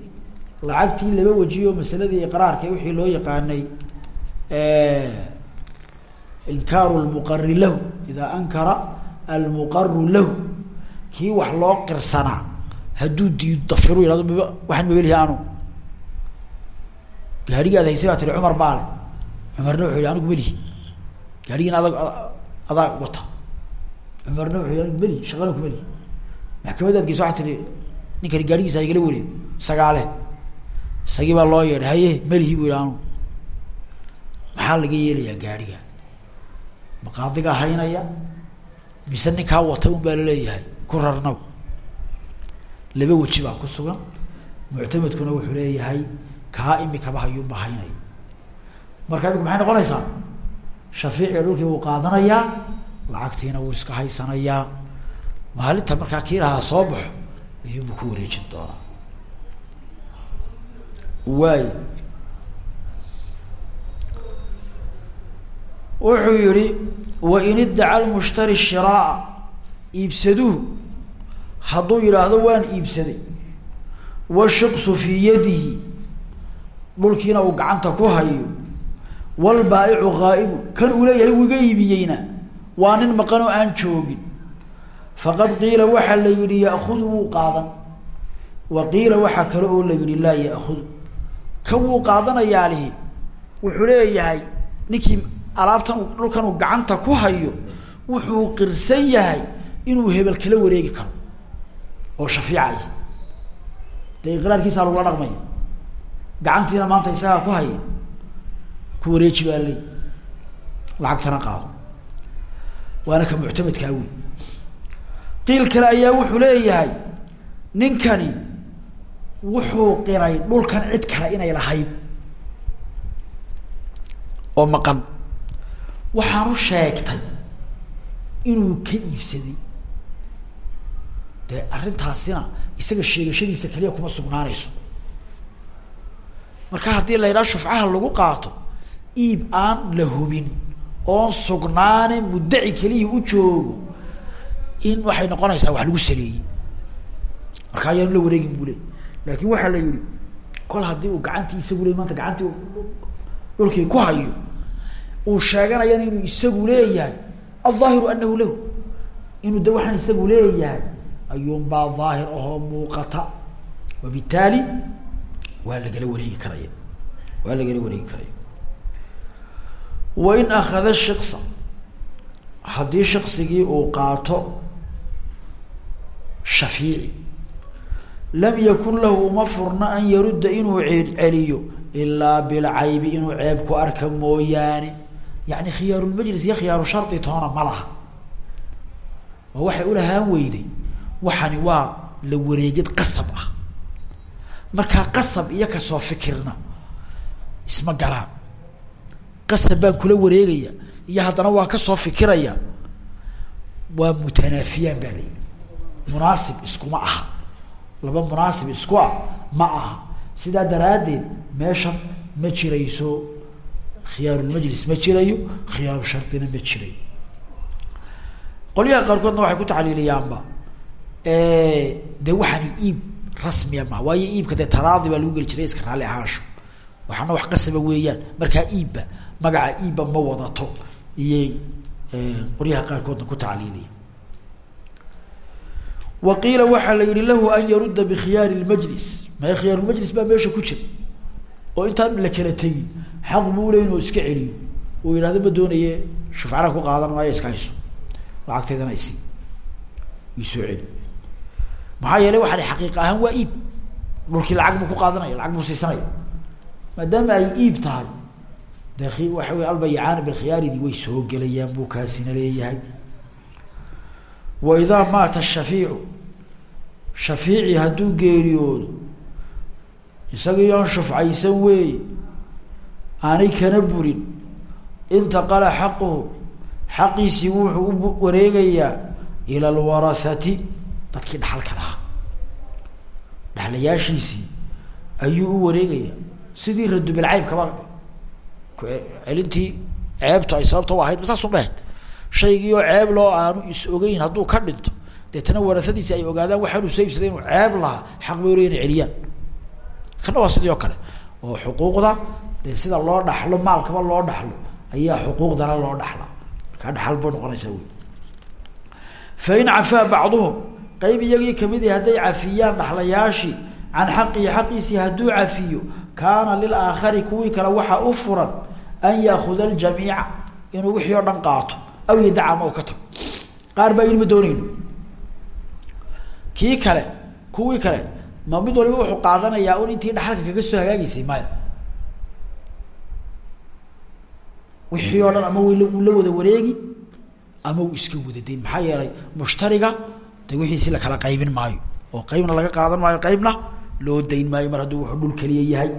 lacagtii laba wajiyo masaladii iqraarka wixii loo yaqaanay inkaaru lmuqari lahu idaa ankara almuqaru lahu. Kii wax loo qirsanaa hadduu diido dafiru yihahdo maba waxaan mabelihi anu. Gaadhigaad haysay baa tiri cumar baale cumarna wuxuu yihi anigu melihi gaadhigiina adag adaa wata. Cumarna wuxuu yihi anigu melihi shaqana ku melihi maxkamadaad geysa waxaa tihi ninkani gaadhigiisa haygala wareego sagaale isagii baa loo yeedhay haye melihi bu yihi anu maxaa laga yeelayaa gaadhiga? Maqaadigaa haynaya mise ninkaa wata un baa la leeyahay ku rarnaw laba weji baa ku sugan. Muctamadkuna wuxuu leeyahay kaa imikaba hayuunba haynaya. Marka imika maxay noqonaysaa? Shafiiciga dhulkii wuu qaadanayaa lacagtiina wuu iska haysanayaa. Maalinta markaa kii soo baxo ayuunbu ku wareejin doonaa waay wuxuu yihi wain iddaca lmushtari shiraaa iibsaduhu. Hadduu yidhaahdo waan iibsaday. Washiqsu fii yadihi dhulkiina uu gacanta ku hayo. Walbaa'icu ghaaibu kan uu leeyahay wuu iga iibiyeyna waa nin maqan oo aan joogin. Faqad qiila waxaa la yihi ya'kudu wuu qaadan. Wa qiila waxaa kale oo la yihi laa ya'kudu kan wuu qaadanayaa lihi. Wuxuu leeyahay ninkii alaabtan dhulkan uu gacanta ku hayo wuxuu qirsan yahay inuu hebel kala wareegi karo. Oo shafiica ah dee iqraarkiisaa lagula dhaqmaya gacantiina maanta isagaa ku haya ku wareeji baa ley lacagtana qaado. Waana ka muctamadkaa wey qiil kale ayaa wuxuu leeyahay ninkani wuxuu qiray dhulkan cid kale inay lahayd. oo maqan. Waxaanu sheegtay inuu ka iibsaday. Dee arrintaasina isaga sheegashadiisa keliya kuma sugnaanayso. Marka haddii la yidhaha shufcaha lagu qaato iib aan la hubin oon sugnaane muddaci keliya u joogo in waxay noqonaysaa wax lagu saleeyey. Marka ayaanu la wareegin buu le laakin waxaa la yihi kol haddii uu gacantii isagu le maanta gacantii dhulkii ku hayo uu sheeganayana inuu isagu leeyahay alظaahiru anahu lahu inuu de waxaan isagu leeyahay ayuunbaa daahir ahoo muuqata. Wabitaali waa lagala wareegi karaya waa lagala wareegi karaya. Wain akada shiksa haddii shaksigii uu qaato shafiici lam yakun lahu uma furna an yarudda inuu celiyo ilaa bilcaybi inuu ceeb ku arka mooyaane. Yani khiyaarulmajlis iyo khiyaaru shardi toona ma laha. Oo waxay ulahaan weyday. Waxani waa la wareegid qasab ah. Markaa qasab iyo ka soo fikirna isma galaan. Qasab baan kula wareegaya iyo haddana waan ka soo fikiraya waa mutanaafiyaan baa layihi munaasib iskuma aha laba munaasib isku ah ma aha. Sidaa daraaddeed meeshan ma jirayso khiyaarulmajlis ma jirayo khiyaaru shardina ma jirayo qolyaha qaarkoodna waxay ku tacliiliyaanba. De waxaani iib rasmiya ma waayo iibka dee taraadi baa lagu geli jiray iska raalli ahaansho. Waxaana wax qasaba weeyaan markaa iibba magaca iibba ma wadato. Iyay qolyaha qaarkoodna ku tacliiliya wa qiila waxaa la yihi lahu an yarudda bikhiyaari lmajlis mae khiyaarulmajlis baa meesha ku jira? Oo intaan la kala tegin. Xaq buu le inuu iska celiyo. Uu yidhahdo ma doonaye shufcana ku qaadan maayo iska hayso. Lacagteedana isi. Isoo celi. Maxaa yeelay waxaan xaqiiq ahaan waa iib. Dhulkii lacag buu ku qaadanaya lacag buu siisanaya. Maadaama ay iib tahay de waxa wey albayicaani bilkhiyaaridi way soo gelayaan buu kaasina leeyahay wa idaa maata shafiicu shafiici hadduu geeriyoodo isagii oon shufcaysan weeye aanay kana burin intaqala xaquhu xaqiisii wuxuu u wareegayaa ila alwarahati dadkii dhaxalka lahaa. Dhaxlayaashiisii ayuu u wareegayaa. Sidii radubilcayb kaba celintii ceebtu ay sababta u ahayd ahayd shaygii ceeb loo aanu is ogeyn hadduu ka dhinto deetana warasadiisi ay ogaadaan waxaanu soo ibsaday ceeb lahaa xaq ule inay celiyaan. Kana waa oo kale. Oo xuquuqda dee sida loo dhaxlo maalkaba loo dhaxlo ayaa xuquuqdana loo dhaxlaa. Markaa dhaxal bay noqonaysaa wey fain cafaa bacduhum qeyb iyagii ka mid i hadday cafiyaan dhaxlayaashii can xaqihi xaqiisii hadduu cafiyo kaana lilaakhari kuwii kale waxaa u furan an yaakuda aljamiica inuu wixii oo dhan qaato aw yadaca ama ka tago. Qaar baa yidhi ma doonayno. Kii kale kuwii kale ma mid waliba wuxuu qaadanayaa un intii dhaxalka kaga soo hagaageysay maya. Wixii oo dhan ama w la wada wareegi ama uu iska wada dayn maxaa yeelay mushtariga de wixiisi lakala qaybin maayo. Oo qeybna laga qaadan maayo qeybna loo dayn maayo. Mar hadduu wuxuu dhul keliya yahay.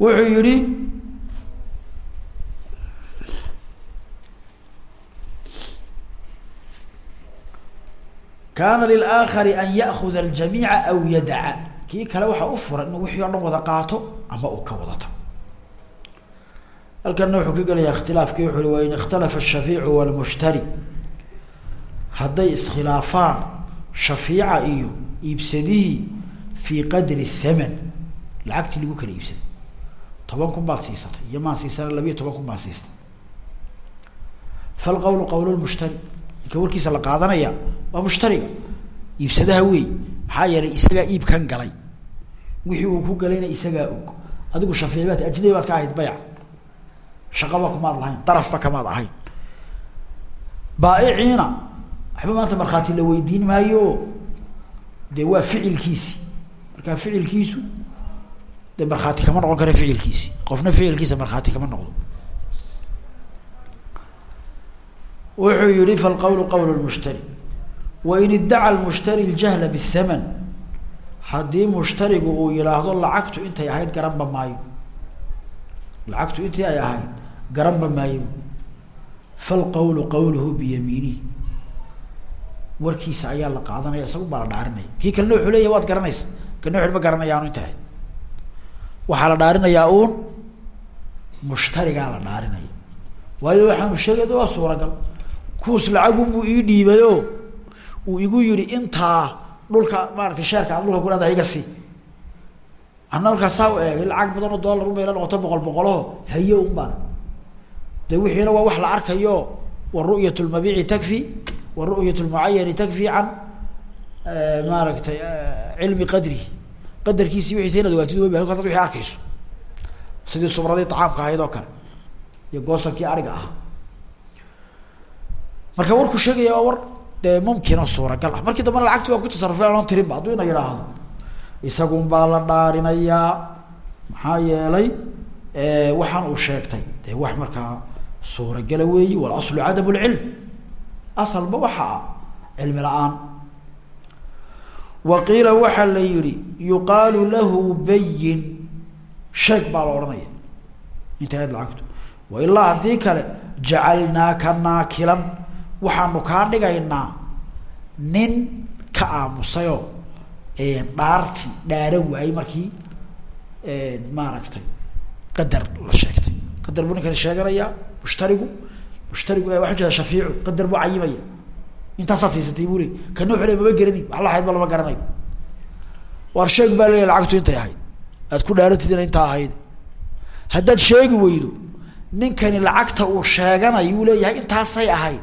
Wuxuu yihi kaana lilaakari an yakuda aljamiica aw yadaca. Kii kale waxaa u furan inuu wixii o dhan wada qaato ama uu ka wadato. Halkana wuxuu ka gelayaa ikhtilaafki wuxu hi wain ikhtalafa ashafiicu walmushtari hadday iskhilaafaan shafiica iyo iibsadihii fii qadri thaman lacagtii lagu kala iibsado toban kun baad siisatay iyo maan ninka warkiisa la qaadanaya waa mushtariga iibsadaha wey maxaa yeelay isagaa iibkan galay. Wixii uu ku galayna isagaa og. Adigu shafiici baad ajnabi baad ka ahayd bayca shaqaba kumaad lahayn darafba kamaad ahayn. Baaiciina waxba maanta markhaati la weydiin maayo. Dee waa ficilkiisi. Markaa ficilkiisu de markhaati kama noqon kara ficilkiisi. Qofna ficilkiisa markhaati kama noqdo wuxuu yihi falqowlu qowl lmushtari wain iddaca lmushtari ljahla bthaman haddii mushtarigu uu yihaahdo lacagtu intay ahayd garanba maayo. Lacagtu intii ay ahayd garanba maayo. Falqowlu qawluhu biyamiinihi warkiisa ayaa la qaadanaya isagu baa la dhaarinaya. Kii kalena wuxuu leeyahy waad garanaysa. Kana wuxu ma garanayaanu inta ahayd. Waxaa la dhaarinayaa uun mushtarigaa la dhaarinaya. Waayo waxaanu sheegay waa suuragal kuus lacagunbuu ii dhiibayo. Uu igu yihi intaa dhulka maarata sheerka aad dhulka ku leedahay iga si ana markaa saa u eegay lacag badan oo dollar unbay la noqoto boqol boqolaho haye un baan. De wixiina waa wax la arkayo wa ru'yat lmabiici takfi wa ru'yat lmucayani takfi can maaragtay cilmi qadri. Qadarkiisi wiiisa inaad ogaatid wa dad wixii arkayso sidii subradii tacaamka ahayd oo kale. Iyo goosankii ariga ah marka warku sheegaya waa war dee mumkin oo suuragal ah. Markii dambena lacagti waa ku tasarufay anoon tirinba hadduu ina yidhaahdo. Isagun baa la dhaarinayaa maxaa yeelay waxaan uu sheegtay. Dee wax markaa suuragala weeyi walaslu cadam lcilm asalba waxa ah cilmi la'aan. Wa qiila waxaa la yihi yuqaalu lahu bayin sheeg baa la odhanaya inta aad lacagtu? Wa ilaa haddii kale jacalnaaka naakilan waxaanu kaa dhigaynaa nin ka aamusayoo dhaarti dhaaran waayey markii maaragtay qadar la sheegtay. Qadar buu ninkani sheeganayaa mushtarigu mushtarigu waa jeeda shafiicu qadar buu cayimaya intaasaad siisatay buu le kana wuxu le mama garanin wax la ahayd lama garanayo waar sheeg baa leeyahy lacagtu intay ahayd. Aad ku dhaarantid ina intaa ahayd. Haddaad sheegi weydo ninkani lacagta uu sheeganayo uu leeyahay intaasay ahayd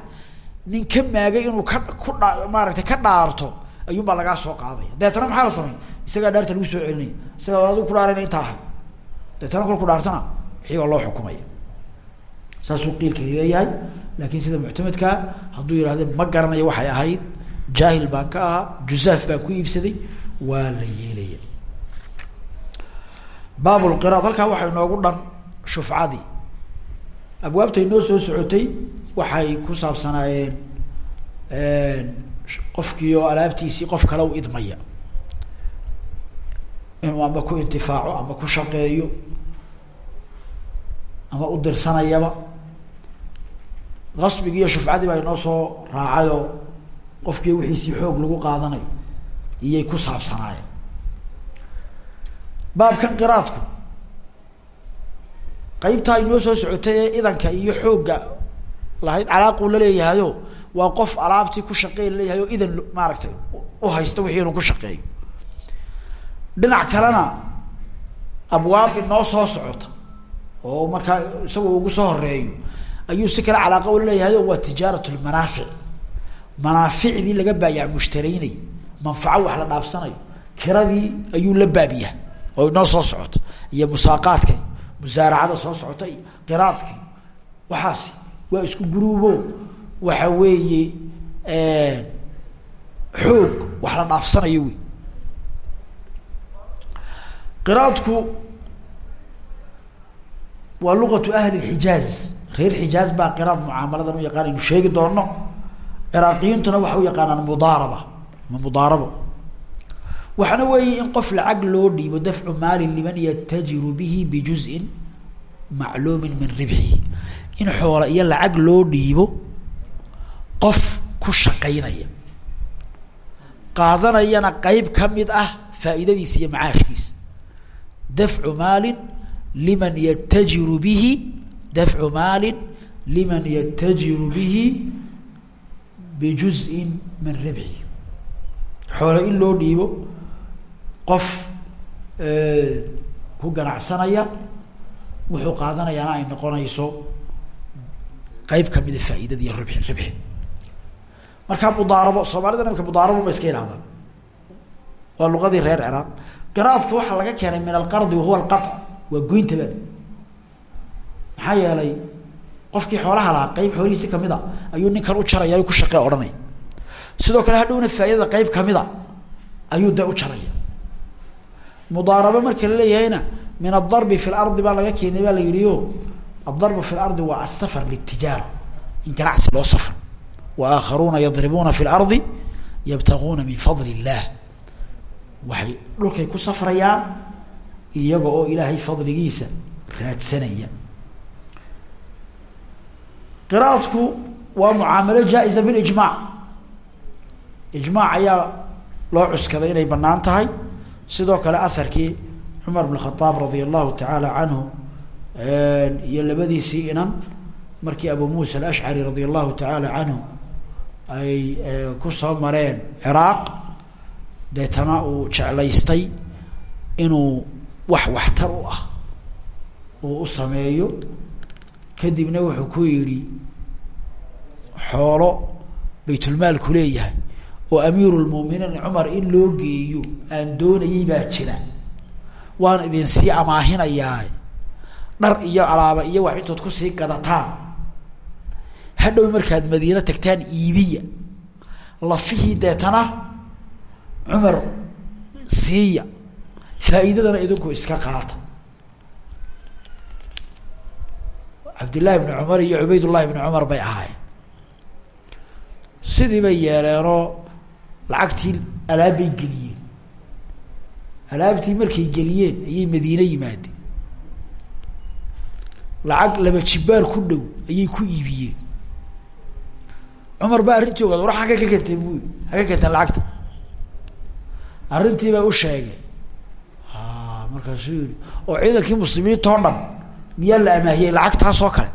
nin ka maagay inuu ka ku dha maaragtay ka dhaarto ayuun baa lagaa soo qaadaya deetana maxaa la samey isagaa dhaarta lagu soo celinaya. Isagaa adigu ku dhaarayna intaa ahay. Deetana kolku dhaartana baa loo xukumaya. Saasuu qiilkani leeyahay laakin sida muctamadkaa hadduu yihahde ma garanayo waxay ahayd jaahil baan ka ahaa juzaaf baan ku iibsaday waa la yeelaya. Baabulqiraad halkaa waxay noogu dhan shufcadii. Abwaabtay noo soo socotay waxay ku saabsanaayeen qofkii oo alaabtiisii qof kale u idmaya. Inuu amba ku intifaaco amba ku shaqeeyo ama u dirsanayaba. Qasbigii iyo shufcadii baa inoo soo raacayoo qofkii wixiisii xoog lagu qaadanayo iyay ku saabsanaayeen. Baabkan qiraadku qeybtaa inoo soo socotay ee idanka iyo xoogga lahayd calaaquu la leeyahayo waa qof alaabtii ku shaqeey la leeyahay oo idan maaragtay u haysta wixii inuu ku shaqeeyo. Dhinac kalena abwaab inoo soo socota oo markaa isagoo ugu soo horeeyo ayuu si kale calaaqa ula leeyahay waa tijaarat lmanaafic manaaficdii laga baayac mushtaraynay manfaco wax la dhaafsanayo kiradii ayuu la baabyahay oo inoo soo socota. Iyo musaaqaadka musaaracada soo socota iyo qiraadka waxaasi waa isku guruubo. Waxa weeye xoog wax la dhaafsanayo wey. Qiraadku waa luqatu ahli xijaaz reer xijaaz baa qiraad mucaamaladan u yaqaan aynu sheegi doono ciraaqiyiintuna waxay u yaqaanaan mudaaraba ma mudaarabo. Waxaana weeye in qof lacag loo dhiibo dafcu maalin liman yatajiru bihi bijuzin macluumin min ribxi in xoola iyo lacag loo dhiibo qof ku shaqaynaya. Qaadanayana qeyb ka mid ah faa'iidadiisa iyo macaashkiisa. Dafcu maalin liman yatajiru bihi dafcu maalin liman yatajiru bihi bijuzin min ribxi xoolo in loo dhiibo qof ku ganacsanaya wuxuu qaadanayaana ay noqonayso qeyb kamida faa'iidada iyo ribxi ribxi. Markaa mudaarabo soomaalida imika mudaarabo ba iska yidhahdaan waa luqadii reer ciraaq qiraadka waxaa laga keenay min alqardi wahuwa alqac waa goynta baa. Maxaa qofkii xoolaha lahaa qeyb xoolihiisi ka mid a ayuu ninkan u jaraya ku shaqee odhanaya sidoo kale hadhowna faaidada qeyb kamida ayuu de u jaraya. Mudaarabo marka la leeyahayna min adarbi fi lardi baa laga keenay baa la yihi adarbu fi lardi waa asafar litijaara in ganacsi loo safro wa aakharuuna yadribuuna fi lardi yabtaguuna min fadli illah waxay dhulkay ku safrayaan iyaga oo ilaahay fadligiisa raadsanaya qiraadku waa mucaamalo jaa-isa bilijmac ijmaac ayaa loo cuskaday inay bannaan tahay sidoo kale aharkii cumar bn khadaab radia allahu tacaala canhu iyo labadiisii inan markii abu muusa alashcari radia allahu tacaala canhu ay ku soo mareen ciraaq deetana uu jeclaystay inuu wax waxtar u ah uu u sameeyo. Kadibna wuxuu ku yidhi xoolo baytulmaalku leeyahay. Oo amiiru lmuminiin cumar in loo geeyo aan doonayay baa jira. Waan idin sii amaahinayaa dhar iyo alaaba iyo wax intood ku sii gadataan. Hadhow markaad madiino tagtaan iibiya. Lafihii deetana cumar siiya. Faa'iidadana idinku iska qaata. Cabdillahi bni cumar iyo cubaydullahi bni cumar bay ahaayeen. Sidii bay yeeleenoo lacagtii alaabbay geliyeen. Alaabtii markay geliyeen ayay madiine yimaadeen lacag laba jibaar ku dhow ayay ku iibiyeen. Cumar baa arrintii ogaad war haka ka kenteen bu haka kenteen lacagta. Arrintii bay u sheegeen markaasuu yihi oo ciidankii muslimiinta oo dhan miyaa la amaahiyey lacagtaas oo kale?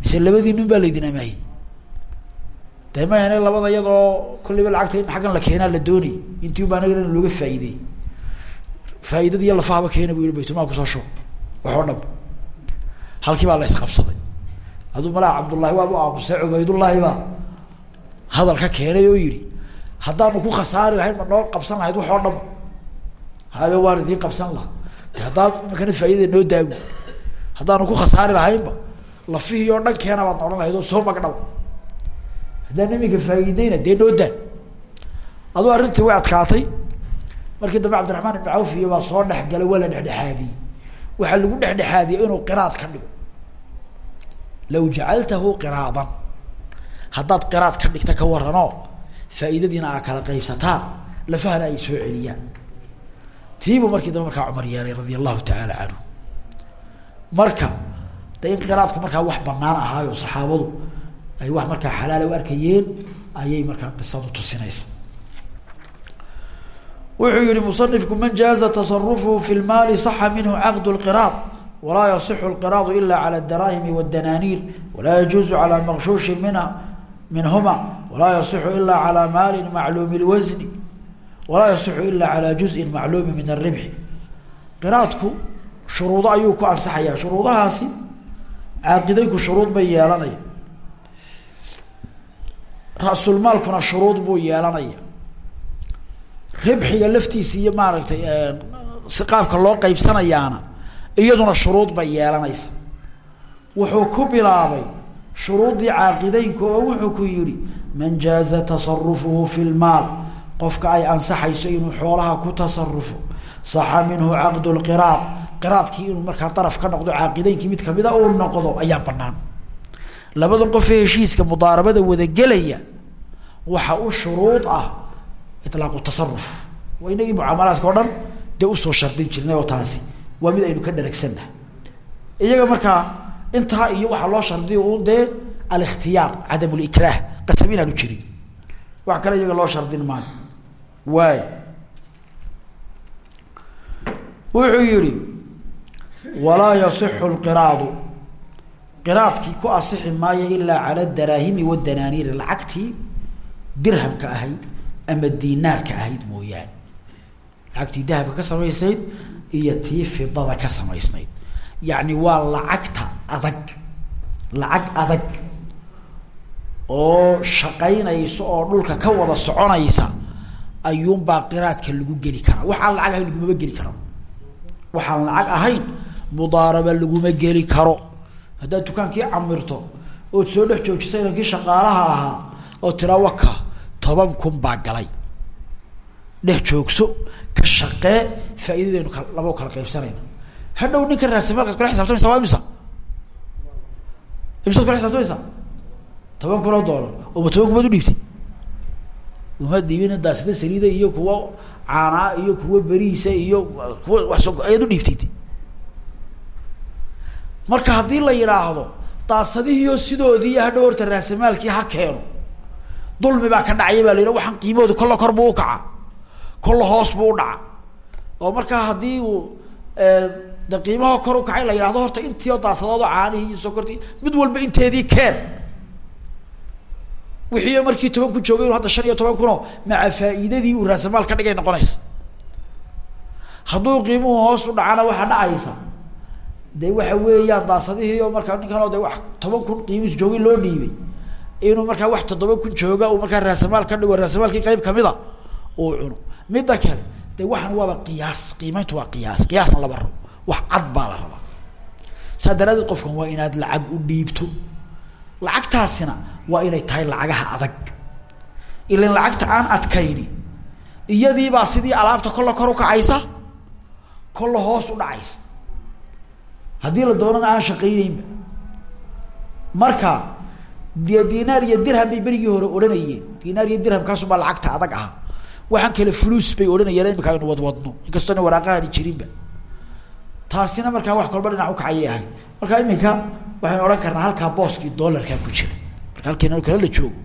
Mise labadii nin baa laydin amaahiyey. De ma hene labada iyadoo kulliba lacagta in xaggan la keenaa la doonayay intii baa anagana looga faa'iideeyey faa'iidada iyo lafahaba keena bu yihi baytulmaal ku soo shuub waxoo dham halkii baa la isqabsaday. Hadduu malaa cabdullaahi waabu aamusay cubaydullaahi baa hadal ka keenay oo yihi haddaanu ku khasaari lahayn ma noo qabsan lahayd wax oo dhan. Hayo waan idiin qabsan lahaa. De haddaa imakana faa'idada noo daawi. Haddaanu ku khasaari lahaynba lafihii oo dhan keena baad na odhan lahayd oo soo magdhaba haddaan iminka faa'iideyna dee noo daa aduu arrintii way adkaatay markii dambe cabdiraxmaan ibn cawf iyo baa soo dhexgalay waa la dhexdhexaadiyey. Waxaa lagu dhexdhexaadiyey inuu qiraad ka dhigo law jacaltahu qiraadan haddaad qiraad ka dhigta ka waranoo faa'iidadiina aa kala qaybsataan lafahana ay soo celiyaan tiibuu markii dambe markaa cumar yeelay radia allahu tacaala canhu marka de in qiraadku markaa wax banaan ahaayo saxaabadu ay wax markaa xalaala u arkayeen ayay markaa qisadu tusinaysa wuxuu yihi musanifku man jaaza tasarufuhu fi lmaali saxa minhu caqd lqiraad walaa yasixu lqiraadu ila cala daraahimi wاdanaaniir walaa yajuuzu calaa maqshuushin minha minhuma walaa yasixu ila calى maali macluumi اlwasni walaa yasixu ila calى juzءin macluumi min الribxi qiraadku shuruudo ayuu ku ansaxaya shuruudahaasi caaqidaynku shuruud bay yeelanaya ra-sulmaalkuna shuruud buu yeelanaya ribxiga laftiisa iyo maaragtay si qaabka loo qeybsanayaana iyaduna shuruud bay yeelanaysa. Wuxuu ku bilaabay shuruuddii caaqideynka oo wuxuu ku yihi man jaaza tasarufuhu fi lmaal qofka ay ansaxayso inuu xoolaha ku tasarufo saxa minhu caqdu lqiraad qiraadkii inuu markaa daraf ka noqdo caaqideynkii mid kamida uu noqdo ayaa banaan labadan qofee heshiiska mudaarabada wadagelaya waxa u shuruud ah ilaaqu tasaruf waa inagii mucaamalaadka o dhan dee u soo shardin jirnay oo taasi waa mid aynu ka dharagsannahay iyaga markaa intaa iyo waxaa loo shardiyo un dee alikhtiyaar cadam likraah qasab inaanu jirin. Wax kale iyaga loo shardin maayo waay wuxuu yihi walaa yasixu lqiraadu qiraadkii ku asixi maayo ilaa cala daraahimi wadanaaniiri lacagtii dirhamka ahayd ama dinaarka ahayd mooyaane. Lacagtii dahabka ka samaysnayd iyo tii fidada ka samaysnayd. Yacni waa lacagta adag lacag adag oo shaqaynaysa oo dhulka ka wada soconaysa ayuunbaa qiraadka lagu geli karaa. Waxaan lacag ahayn lagumaba geli karo. Waxaan lacag ahayn mudaaraba laguma geli karo. Haddaad dukaankii camirto ood soo dhex joojisa inankii shaqaalaha ahaa oo tiraa toban kun baa galay dhex joogso ka shaqee faa'iidadeynu ka laba kala qaybsanayna hadhow ninka raasimaalkaad kula xisabtamaysa waa imisa? Imisaad kula xisabtamaysa toban kun oo doolar ooma toban kun baad udhiibtay uma dhiibina daasida saliida iyo kuwa caanaa iyo kuwa beriisa iyo kuwa waso ayaad udhiibtay marka haddii la yidhaahdo daasadihiio sidoodii hadhow horta raasamaalkii ha keeno dulmi baa ka dhacaya baa la yidha waxaan qiimahooda kolla kor buu ukacaa kolla hoos buu u dhaca. Oo markaa haddii uu de qiimaha kor ukacay la yidhahdo horta intii oo daasadoodoo caanihii iyo sokortii mid walba inteedii keen. Wixii markii toban kun joogay inu hadda shan iyo toban kunoo maca faa'iidadii uu raasamaal ka dhigay noqonaysa. Hadduu qiimuhu hoos u dhacana waxaa dhacaysa. De waxa weeyaan daasadihii oo markaa ninkanoo de wax toban kun qiimihiis joogay loo dhiibay inuu markaa wax toddoba kun jooga uu markaa raasamaal ka dhigo raasamaalkii qayb kamida uu cuno midda kale de waxan waaba qiyaas qiimeyntu waa qiyaas qiyaasna laba rabo wax cad baa la rabaa saa daraadeed qofkan waa inaad lacag u dhiibto. Lacagtaasina waa inay tahay lacagaha adag. Ilan lacagta aan adkayni iyadiibaa sidii alaabta kolla kor ukacaysa kolla hoos u dhacaysa. Haddii la doonana aan shaqayneynba marka de dinaar iyo dirham bay berigii hore odhanayeen. Dinaar iyo dirham kaasubaa lacagta adag ahaa waxaan kale fuluus bay odhanayeen imika aynu wadwadno inkastoona waraaqahani jirinba. Taasina markaa wax kolba dhinac ukacayay ahayd. Marka iminka waxaynu odhan karnaa halkaa booskii dolarkaa ku jira. Marka halkeena kale la joogo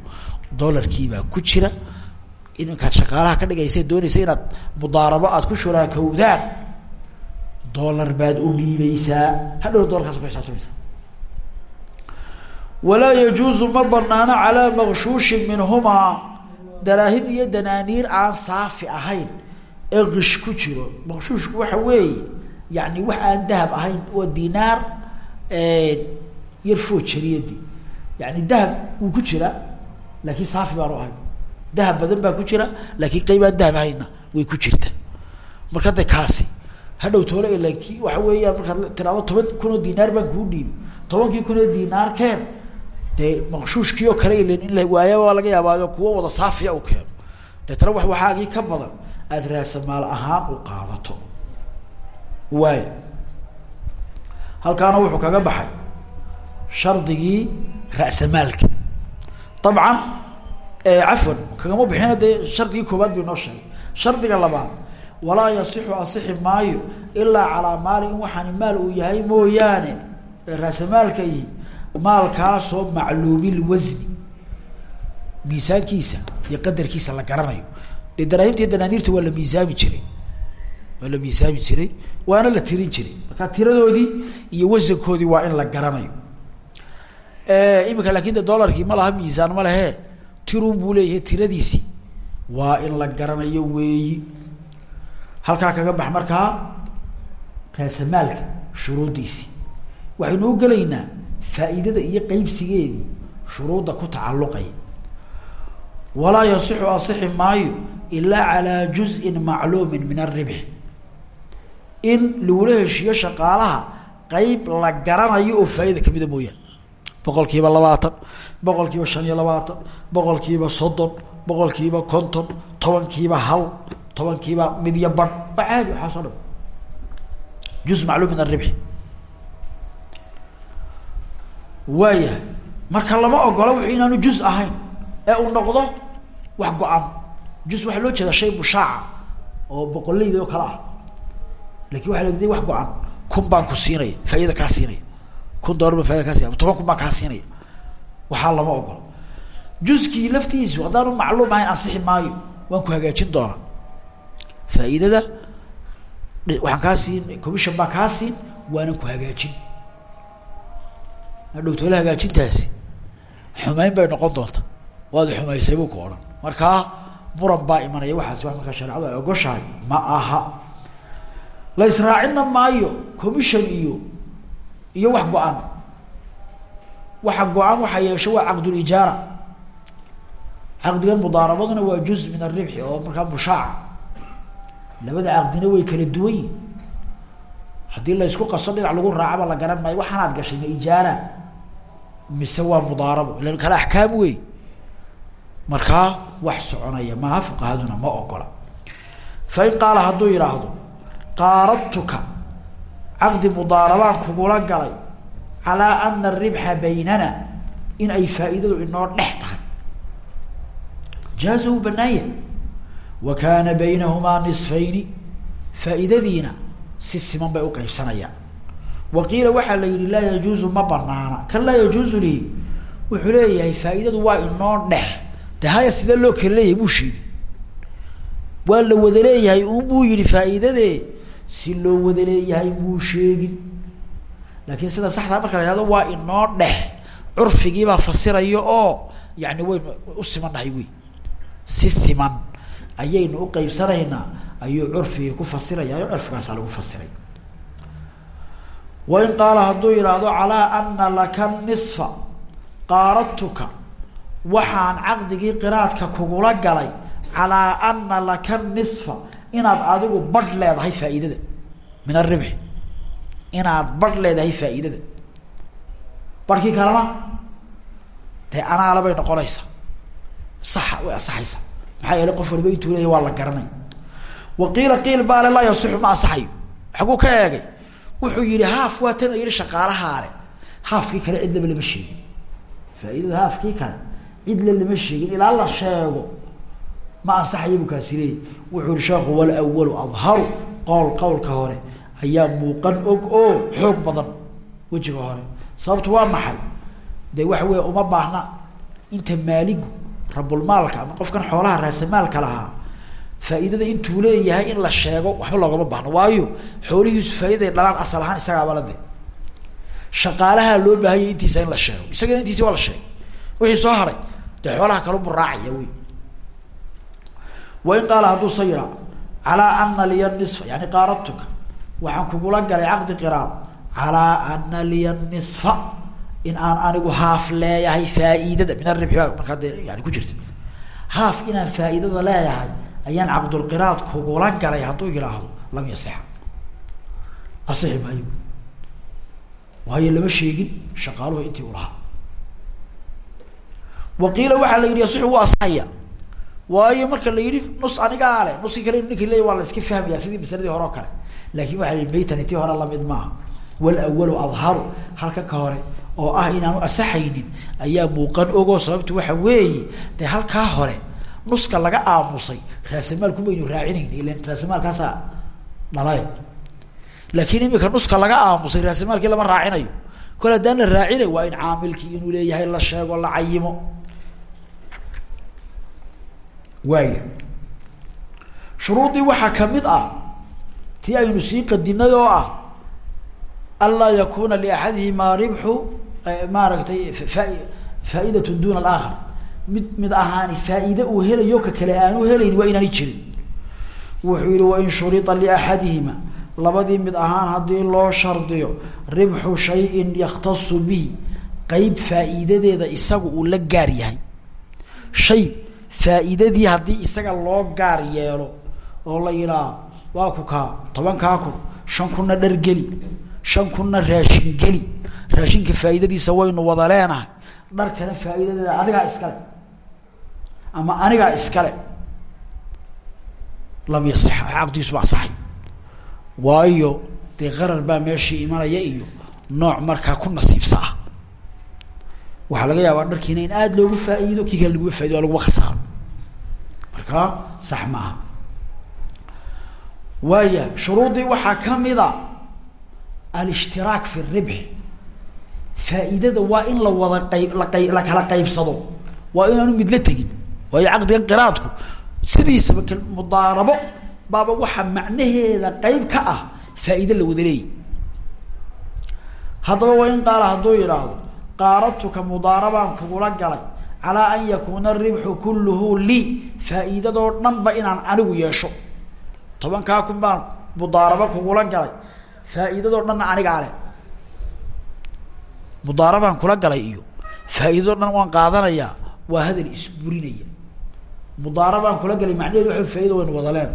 dolarkiibaa ku jira. Iminkaad shaqaalaha ka dhigaysa doonaysa inaad mudaarabo aad ku shuraakowdaan dolar baad u dhiibeysaa hadhow dolarkaas ku xisaabtamaysa walaa yajuuzu ma banaano calaa maqshuushin minhumaa daraahim iyo danaaniir aan saafi ahayn ee kish ku jiro. Maqshuushku waxa weeye yani wax aan dahab ahayn oo dinaar yar foojariyadi yani dahab wuu ku jiraa laakin saafi baanu ahay. Dahab badan baa ku jira laakiin qaybaan dahab ahayna way ku jirta. Marka de kaasi hadhow toole laki waxa weeyaan markaad tiraado toban kun oo dinaar baan kuu dhiibi. Tobankii kun oo dinaar keen dee maqshuushkii oo kale ilen in la waayaba laga yaabaayo kuwo wada saafiya u keeno. Deetana wax waxaagii ka badan aada raasamaal ahaan u qaadato. Waay halkaana wuxuu kaga baxay shardigii ra'samaalka dabcan cafwan kagama bixina dee shardigii koobaad bay noo sheegay. Shardiga labaad walaa yasixu asixi maayo ilaa calaa maali in waxaani maal uu yahay mooyaane. Raasamaalka ihi maalkaasoo macluumil wasni miisaankiisa iyo qadarkiisa la garanayo. Dee daraahimta iyo danaaniirta waa la miisaami jiray waa la miisaami jiray waana la tirin jiray. Marka tiradoodii iyo wasankoodii waa in la garanayo. Imika laakin de dolarkii ma laha miisaan ma lehe tirun buu leeyahay tiradiisi. Waa in la garanayo weeyi. Halkaa kaga bax markaa raasamaalka shuruuddiisi. Waxaynu u gelaynaa faa'iidada iyo qeybsigeedii shuruudda ku tacalluqaya walaa yasixu asixi maayo ilaa calaa juz'in macluumin min aribxi in lagula heshiiyo shaqaalaha qeyb la garanayo oo faaida kamida mooyaan boqol kiiba labaatan boqol kiiba shan iyo labaatan boqol kiiba soddon boqol kiiba konton toban kiiba hal toban kiiba mid iyo bar. Waa caadi waxaas o dhan. Juz macluum min aribxi waayahay marka lama ogola wuxuu inaanu juz ahayn ee uu noqdo wax go-an. Juz waxaa loo jeeda shay mushaaca oo boqoleyda oo kale ah. Lakin waa la wax go-an. Kun baan ku siinaya faaida kaa siinaya. Kun dollar baan faida kaa siinaya toban kun baan kaa siinaya. Waxaa lama ogola. Juskii laftiisu haddaanu macluum ahayn ansixi maayo waan ku hagaajin doonaa. Faa'iidada waxaan kaa siin commission baan kaa siin waanan ku hagaajin hadhow toola hagaajintaasi. Xumayn bay noqon doonta. Waad xumaysay buu ku odhan. Markaa muran baa imanaya waxaasi wax markaa shareecadu ay ogoshahay. Ma aha. La israacina maayo commission iyo iyo wax go-an. Waxa go-an waxa yeesho waa caqdulijaara caqdigan mudaarabaduna waa juz min aribxi oo markaa mushaaca labada caqdina way kala duwan yihiin haddii la isku qaso dhinac lagu raacaba la garan maayo. Waxaanaad gashay ma ijaara mise waa mudaarabo ilan kale axkaam wey markaa wax soconaya maaha fuqahaduna ma ogola. Fa in qaala hadduu yidhaahdo qaaradtuka caqdi mudaarabaan kugula galay calaa ana aribxa baynana in ay faa'iidadu inoo dhex tahay. Jaaza wuu banaanya wa kaana baynahumaa nisfayni faa'iidadiina si siman bay uqeybsanayaan wa qiila waxaa la yihi laa yajuuzu ma banaana kan laa yajuuzu lihi wuxuu leeyahay faa'iidadu waa inoo dhex. De haya sidee loo kala leeyahay buu sheegi waa la wada leeyahay un buu yihi faa'iidadee si loo wada leeyahay muu sheegin. Laakiin sida saxdaa marka la ihahdo waa inoo dhex. Curfigiibaa fasiraya oo yani waynu u simannahay wey si siman. Ayaynu uqeybsanaynaa ayuu curfigii ku fasiraya o curfigaasaa lagu fasiray wain qaala hadduu yidhaahdo calaa ana laka nisfa qaaradtuka waxaan caqdigii qiraadka kugula galay calaa ana laka nisfa inaad adigu badh leedahay faa'iidada min aribxi inaad badh leedahay faa'iidada barhkii kalena dee anaala bay noqonaysaa saxa way asaxaysa maxaa yeelay qof waliba intuu leeyahy waa la garanay wa qiila qiil baale laa yasixu ma asaxayo xaguu ka eegay wuxuu yihi haaf waa tan. Yihi shaqaalahaale haafkii kale cidlaba lama sheegin. Faa'iidada haafkii kale cidla lama sheegin ilaa la sheego. Ma ansaxaya buu kaasi leeyay wuxuu yihi sheekhu walawalu adharu qowl qowlka hore ayaa muuqan og oo xoog badan wejiga hore. Sababtu waa maxay? De waxa weya uma baahna inta maaligu rabulmaalka ama qofkan xoolaha raasamaalka lahaa faa'iidada intuu leeyahay in la sheego waxba loogama baahno waayo xoolihiisu faa'idaday dhalaan asal ahaan isagaaba la de shaqaalaha loo baahanya intiisa in la sheego. Isagana intiisi waa la sheegay. Wixii soo haray dee xoolaha kalubu raacaya wey wain qaala hadduu sa yihaa calaa ana liya nisfa yani qaaradtuka waxaan kugula galay caqdi qiraad. Calaa ana liya nisfa in aan anigu haaf leeyahay faa'iidada min aribxi baa markaa dee yani ku jirta. Haaf inaan faa'iidada leeyahay ayaan caqdulqiraad kugula galay hadduu yidhaahdo lam yasixa asixi maayo waayo lama sheegin shaqaaluhu intii u lahaa. Waqiila waxaa la yidhi yasixu wuu asaxaya waayo marka la yidhi nus anigaa le nuski kale ninkii leey waa la iska fahmaya sidii masaladii hore oo kale. Laakin waxa la yihi maytani tii hore la mid maaha. Walawalu adharu halka ka hore oo ah inaanu asaxaynin ayaa muuqan ogoo sababtu waxa weeye. Dee halkaa hore nuska laga aamusay. Raasamaalku maynu raacinayni ilan raasamaalkaasaa dhalay laakiin imika nuska laga aamusay raasamaalkii lama raacinayo. Kol haddaan la raacinay waa in caamilkii inuu leeyahay la sheego la cayimo. Waaya shuruuddii waxaa ka mid ah tii aynu sii qadinay oo ah anlaa yakuna liaxadihimaa ribxu maaragtay fa faa'idatun duna alaakhar mid mid ahaani faa'iide uu helayo ka kale aanu helayn waa inaanay jirin. Wuxuu yihi wain shurita liaxadihima labadii mid ahaan haddii loo shardiyo ribxu shayin yakhtasu bihi. Qeyb faa'iidadeeda isagu uu la gaar yahay. Shay faa'iidadii isaga loo gaar yeelo oo la yidhaah waa ku kaa tobankaa kun shan kunna dhar geli shan kunna raashin geli raashinka faa'iidadiisa waynu wada leenahay dharkana faa'iidadeeda adigaa iskale ama anigaa iskale lam yasixa caqdiisu baa saxay. Waayo dee qarar baa meeshii imanaya iyo nooc markaa ku nasiibsa ah. Waxaa laga yaabaa dharkiina in aada loogu faa'iido kii kale laguma faido laguma khasaaro. Markaa sax ma aha. Waaya shuruuddii waxaa kamida alshtiraak fi ribx faa'iidada waa in la wada qayb la qay la kala qaybsado. Waa inaanu mid la tegin waayo caqdigan qiraadku. Sidiisaba mudaarabo baaba waxaa macnaheeda qeyb ka ah faa'iide la wada leeyi haddaba waa in qaala hadduu yidhaahdo qaaradtuka mudaarabaan kugula galay calaa an yakuuna ribxu kulluhu lii faa'iidadoo dhanba inaan anigu yeesho. Tobankaa kun baan mudaarabo kugula galay faa'iidadoo dhanna anigaa leh. Mudaarabaan kula galay iyo faa'iidadoo dhan waan qaadanayaa waa hadal isburinaya mudaarabaan kula galay macnaheedu waa faida waynu wada leen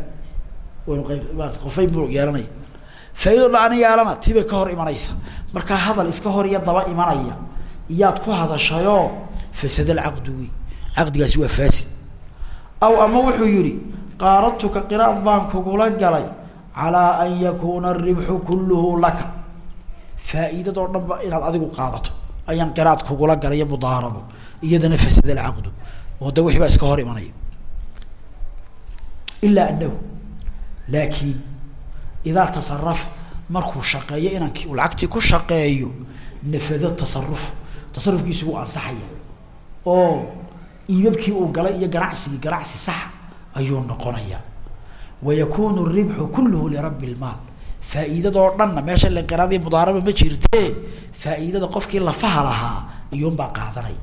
waynu maarata qofay bu yeelanaya faaidadoo dhan ani yeelana tii bay ka hor imanaysa. Markaa hadal iska hor iyo daba imanaya iyaad ku hadashayoo fasad alcaqdu wey caqdigaasi waa faasid. Aw ama wuxuu yihi qaaradtuka qiraad baan kugula galay calaa an yakuuna aribxu kulluhu laka. Faa'iidadoo inaad adigu qaadato ayaan qiraad kugula galay iyo mudaarabo iyadana fasad alcaqdu oo de wixii baa iska hor imanaya ilaa anahu laakiin idaa tasarafa markuu shaqeeyo inankii lacagtii ku shaqeeyo nafado tasaruf tasarufkiisi wuu ansaxaya oo iibabkii uu galay iyo ganacsigii ganacsi saxa ayuu noqonayaa. Wayakunu ribxu kulluhu lirabi lmaal faa'iidadoo dhanna meesha linqiraadii mudaaraba ma jirtee faa'iidada qofkii lafaha lahaa iyuunbaa qaadanaya.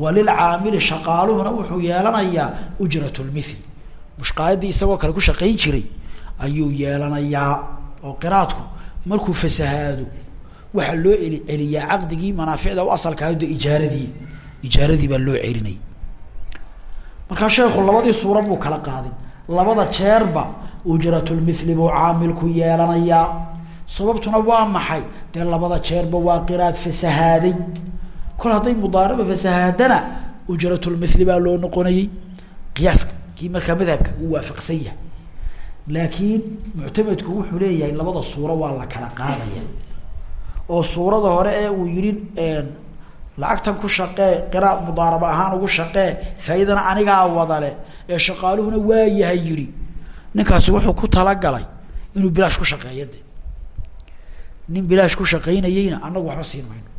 Walilcaamili shaqaaluhuna wuxuu yeelanayaa ujrat lmithli mushqaayadii isagoo kale ku shaqayn jiray ayuu yeelanayaa oo qiraadku markuu fasahaado waxaa loo eli celiyaa caqdigii manaaficda u asalkaado ijaaradii ijaaradii baa loo celinay. Markaa sheekhu labadii suura buu kala qaadin. Labada jeerba ujratulmithli buu caamilku yeelanayaa. Sababtuna waa maxay? Dee labada jeerba waa qiraad fasahaaday. Kol hadday mudaaraba fasahaadana ujratulmithli baa loo noqonayey qiyaaska kii markaa madhabka uu waafaqsan yahay. Laakiin muctamedku wuxuu leeyahay labada suuro waa la kala qaadaya. Oo suurada hore ee uu yihi lacagtan ku shaqee qiraad mudaaraba ahaan ugu shaqee faa'iidana anigaa wadale ee shaqaaluhuna waa yahay yihi ninkaasi wuxuu ku talagalay inuu bilaash ku shaqeeyo de nin bilaash ku shaqaynayeyna anagu waxba siin mayno.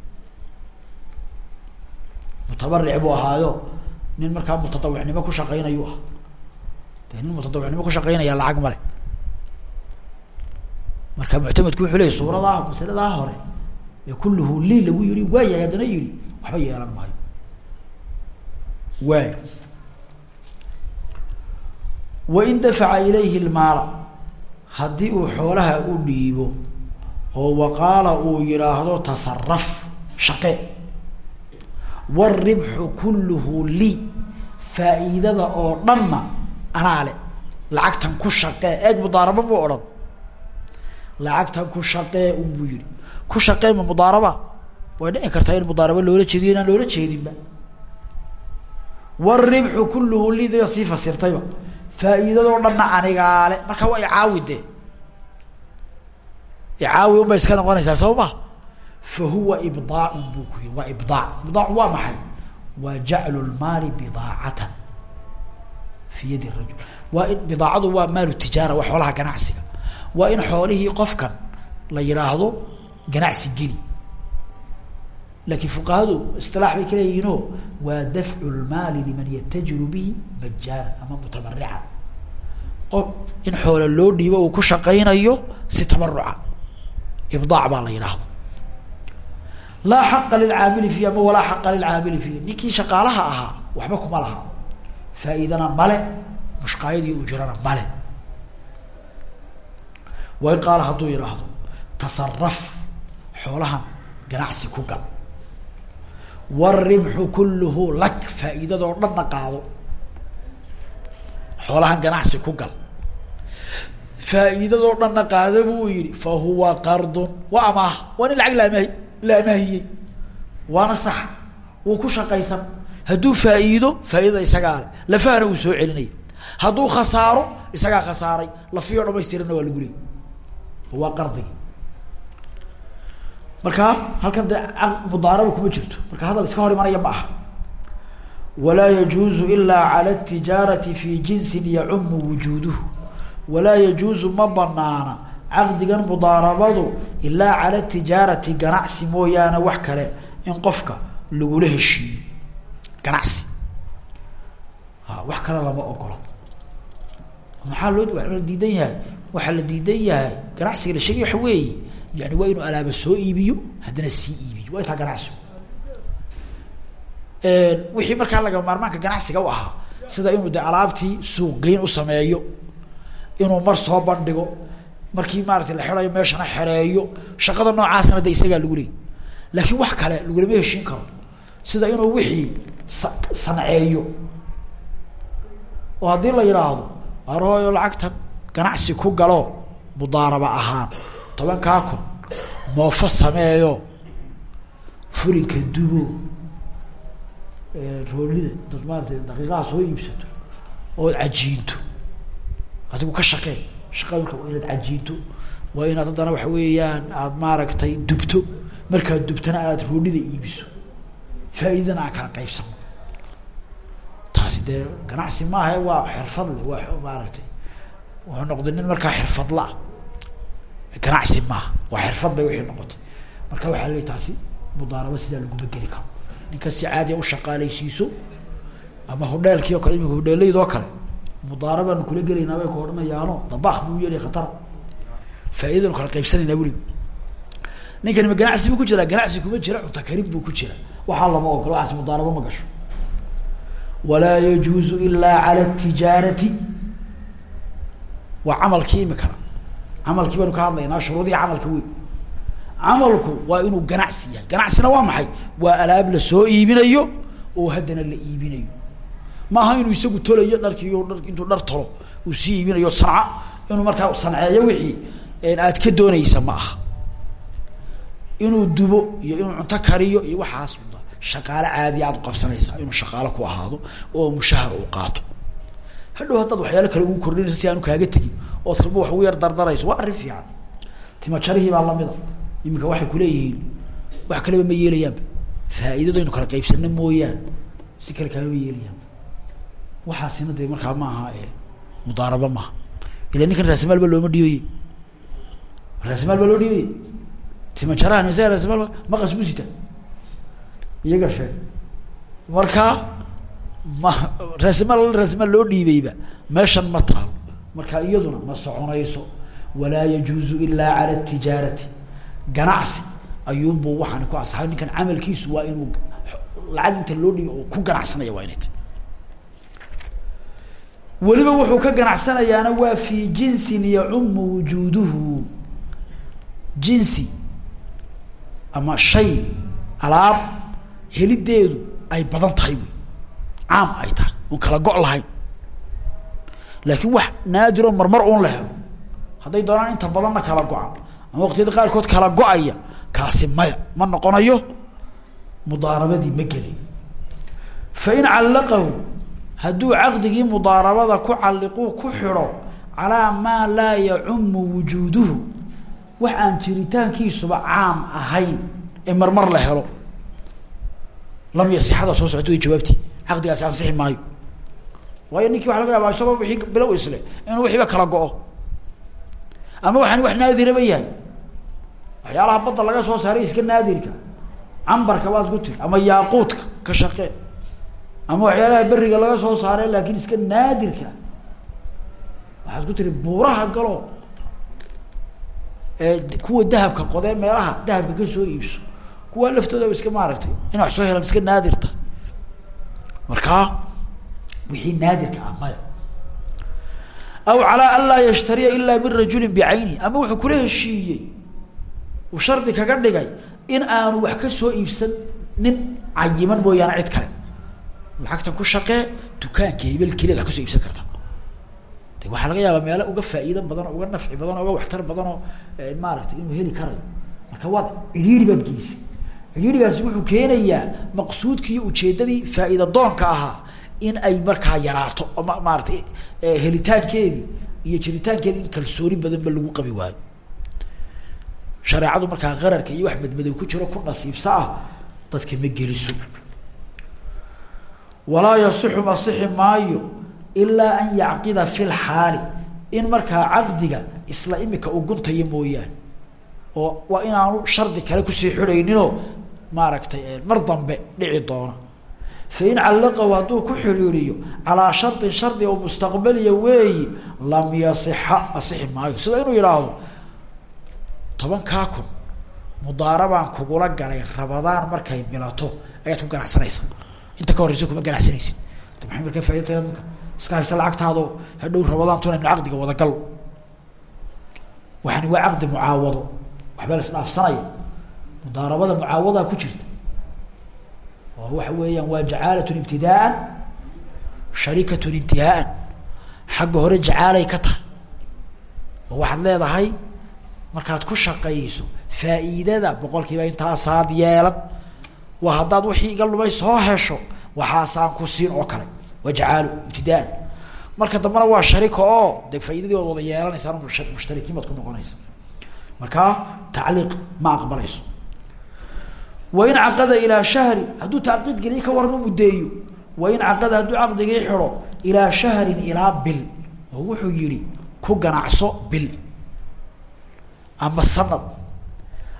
Mutabaric buu ahaayo nin markaa mutatawicnimo ku shaqaynayu ah nin mutatawicnimo ku shaqaynaya lacag male. Marka muctamedku wuxuu leeyay suuradaa masaladaa hore ee kulluhu lii lagu yihi waa yahay haddana yihi waxba yeelan maayo. Waay. Wain dafaca ilayhi lmaala haddii uu xoolaha u dhiibo oo waqaala uu yidhaahdo tasaraf shaqee wاribxu kulluhu lii faa'iidada oo dhanna anaa le lacagtan ku shaqee eeg mudaaraba mu odhan. Lacagtan ku shaqee un buu yihi ku shaqee ma mudaaraba? Way dhici kartaa in mudaaraba loola jeediyo inaan loola jeedinba. Wاribxu kulluhu lii daga sii fasirtayba. Faa'iidadoo dhanna anigaale. Marka waa icaawi de icaawi unbay iska noqonaysaa soo ma? Fa huwa ibdaacun buu ku yihi waa ibdaac ibdaac waa maxay? Waa jaclu lmaali bidaacatan fi yadi rajul. Waa in bidaacadu waa maalu tijaara waa xoolaha ganacsiga. Waa in xoolihii qofkan la yihaahdo ganacsi geli. Laakiin fuqahadu isilaax bay ka leeyihiinoo waa dafcu lmaali liman yatajiru bihi majaanan ama mutamarican qof in xoola loo dhiibo uu ku shaqaynayo si tabaruca ibdaac baa la yidhaahdo laa xaqa lilcaamili fiihi ama walaa xaqa faa'iidana male mushqaayad iyo ujrana male waa in qaala hadduu yidhaahdo tasaraf xoolahan ganacsi ku gal wاribxu kulluhu lak faa'iidadoo dhanna qaado xoolahan ganacsi ku gal faa'iidadoo dhanna qaada buu yihi fa huwa qardun waa amaah waa nin lacag laamahi la amaahiyey waana sax wuu ku shaqaysan hadduu faa'iido faa'iidada isagaa le lafahana uu soo celinaya hadduu khasaaro isagaa khasaaray. Lafiyo dhamaystirana waa lagu leeyay waa qardigi. Marka halkan dee mudaaraba kuma jirto. Marka hadal iska hor imanaya ma aha. Walaa yajuuzu ilaa cala tijaarati fi jinsin yacumu wujuuduhu. Walaa yajuuzu ma banaana caqdigan mudaarabadu ilaa cala tijaarati ganacsi mooyaane wax kale in qofka lagula heshiiyo ganacsi wax kale lama ogolo maxaa loo la diidan yahay waxaa la diidan yahay ganacsiga la sheegay waxa weeye yani waa inuu alaaba soo iibiyo haddana sii iibiyo. Waa intaa ganacsigu wixii markaa laga maarmaanka ganacsiga u ahaa sida inuu de alaabtii suuqgeyn u sameeyo inuu mar soo bandhigo markii maarata la xerayo meeshana xereeyo shaqada noocaasna de isagaa lagu leeyay. Laakiin wax kale lagulama heshiin karo sida inuu wixii sa sanceeyo oo haddii la yidhaahdo arooyo lacagtan ganacsi ku galo mudaaraba ahaan. Tobankaa kun moofo sameeyo furinka dubo roolida dad maarata daqiiqaha soo iibsato ood cajiinto. Adigu ka shaqee shaqada marka waa inaad cajiinto waa inaad haddana waxa weeyaan aada maaragtay dubto. Markaad dubtana aad roolida iibiso faa'iidana aan kala qaybsano taasi dee ganacsi maaha waa xirfadle waa maaragtay. Wuxuu noqday nin markaa xirfadla. Ganacsi maaha waa xirfad bay wixii noqotay. Marka waxaa leey taasi mudaaraba sidaa laguma geli karo. Ninka si caadiya u shaqaalaysiiso ama hodheelkii o kale imika hodheelayd oo kale mudaarabaanu kula gelaynaa bay ku odhanayaano dabaaq buu yeelay khatara faaidanu kala qaybsanaynaa weliba ninkani ma ganacsi buu ku jiraa ganacsi kuma jira cunta karin buu ku jira waxaa lama ogolo waxaas mudaarabo ma gasho. Walaa yajuuzu ilaa cala tijaarati. Waa camalkii imikana camalkii baynu ka hadlaynaa shuruudihii camalka wey camalku waa inuu ganacsi yahay. Ganacsina waa maxay? Waa alaab la soo iibinayo oo haddana la iibinayo. Maaha inuu isagu tolayo dharkiiyo dhar intuu dhar tolo uu sii iibinayo sanca inuu markaa sanceeyo wixii aad ka doonaysa ma aha. Inuu dubo iyo inuu cunto kariyo iyo waxaas shaqaale caadi aad uqabsanaysaa inuu shaqaale ku ahaado oo mushahar uu qaato. Hadhow haddaad waxyaalo kale ugu kordhinaysa si aanu kaaga tegin ood kalba wax ugu yar dardarayso waa arrin fiican. Timajarihii baa lamida iminka waxay kuleeyihiin wax kaleba ma yeelayaanba faa'iidadaynu kala qaybsana mooyaan si kale kalama yeelayaan. Waxaasina dee markaa ma aha mudaaraba maaha ila ninkan raasimaal ba looma dhiibay raasimaal baa loo dhiibaya timajarahan isaga raasimaal maqas buu iyaga sheeg. Marka ma raasimaal raasimaal loo dhiibayba meeshan ma taalo marka iyaduna ma soconayso. Walaa yajuuzu ilaa cala tijaarati. Ganacsi ayuunbuu waxaani ku asaxay. Ninkan camalkiisu waa inuu lacag inta loo dhiibay oo ku ganacsanaya waa inay tahy weliba wuxuu ka ganacsanayaana waa fii jinsin yacumu wujuuduhu. Jinsi ama shay alaab helideedu ay badan tahay wey. Caam ay tahay. Oon kala go' lahayn laakiin wax naadiroo marmar uun la helo. Hadday doonaan inta badanna kala go-an. Ama waqtiyada qaarkood kala go'aya. Kaasi maya ma noqonayo. Mudaarabadii ma gelin fain callaqahu hadduu caqdigii mudaarabada ku calliquu ku xidho calaa maa laa yacumu wujuuduhu wax aan jiritaankiisuba caam ahayn ee marmar la helo lam yasixada soo socota way jawaabti caqdigaasi ansixi maayo. Waayo ninkii waxa laga yaabaa isagoo wixii bilow isle inuu wixiiba kala go-o. Ama waxaan wax naadiraba yahay. Waxyaalaha badda laga soo saaray iska naadirka. Cambarka baad ku tiri ama yaaquudka ka shaqee. Ama waxyaalaha beriga laga soo saaray laakiin iska naadirka. Waxaad ku tiri buuraha galo. Kuwa dahabka qodee meelaha dahabka ka soo iibso kuwa laftooda iska maaragtay in wax soo helaan iska naadirta. Markaa wixii naadirka ah maya. Aw calaa an laa yashtariya ilaa min rajulin bicaynihi ama wuxuu kula heshiiyey uu shardi kaga dhigay in aanu wax ka soo iibsan nin cayiman mooyaane cid kale. Lacagtan ku shaqee dukaanka hebel keliyaad wax ka soo iibsan karta. Waxaa laga yaabaa meelo uga faa'iida badan uga nafci badan uga waxtar badan oo maaragtay inuu heli karayo. Marka waad cidhiiri baad gelisay cidhiirigaasi wuxuu keenayaa maqsuudkii ujeeddadii faa'iida doonka ahaa in ay markaa yaraato oo ma maaratay helitaankeedii iyo jiritaankeedi in kalsooni badanba lagu qabi waayo. Shareecadu markaa qararka iyo wax madmadow ku jiro ku nasiibsa ah dadka ma geliso. Walaa yasixu masixi maayo ilaa an yacqida fi lxaali in markaa caqdiga isla imika uu guntayo mooyaane oo waa inaanu shardi kale ku sii xidhayninoo maaragtay mar dambe dhici doona fain callaqahu hadduu ku xidhiiriyo calaa shardin shardi oo mustaqbaliya weeyi lam yasixa asixi maayo. Sida inuu yidhaahdo tobankaa kun mudaarabaan kugula galay rabadaan markay bilato ayaad ku ganacsanaysa inta ka horreysa kuma ganacsanaysid. Ta maxay markaa faidataada minka iska haysa lacagtaado hadhow rabadaantuna inu caqdiga wadagal waxani waa caqdi mucaawado. Waxbaa la isdhaafsanaya mudaarabada mucaawadaa ku jirta. Oo waxa weeyaan waa jacaalatun ibtidaaan sharikatun intihaaan xagga hore jacaalay ka tahay. Oo waxaad leedahay markaad ku shaqayso faa'iidada boqol kiiba intaasaad yeelan waa haddaad wixii iga lumay soo hesho waxaasaan ku siin oo kale. Waa jacaalo ibtidaan. Marka dambena waa sharika oo de faaidadii ood wada yeelanaysaan mushtarikiin baad ku noqonaysa. Markaa tacliiq ma aqbalayso wain caqada ilaa shahrin hadduu tacqiid geliye ka waran u muddeeyo. Wain caqada hadduu caqdigii xidho ilaa shahrin ilaa bil. Oo wuxuu yihi ku ganacso bil. Ama sanad.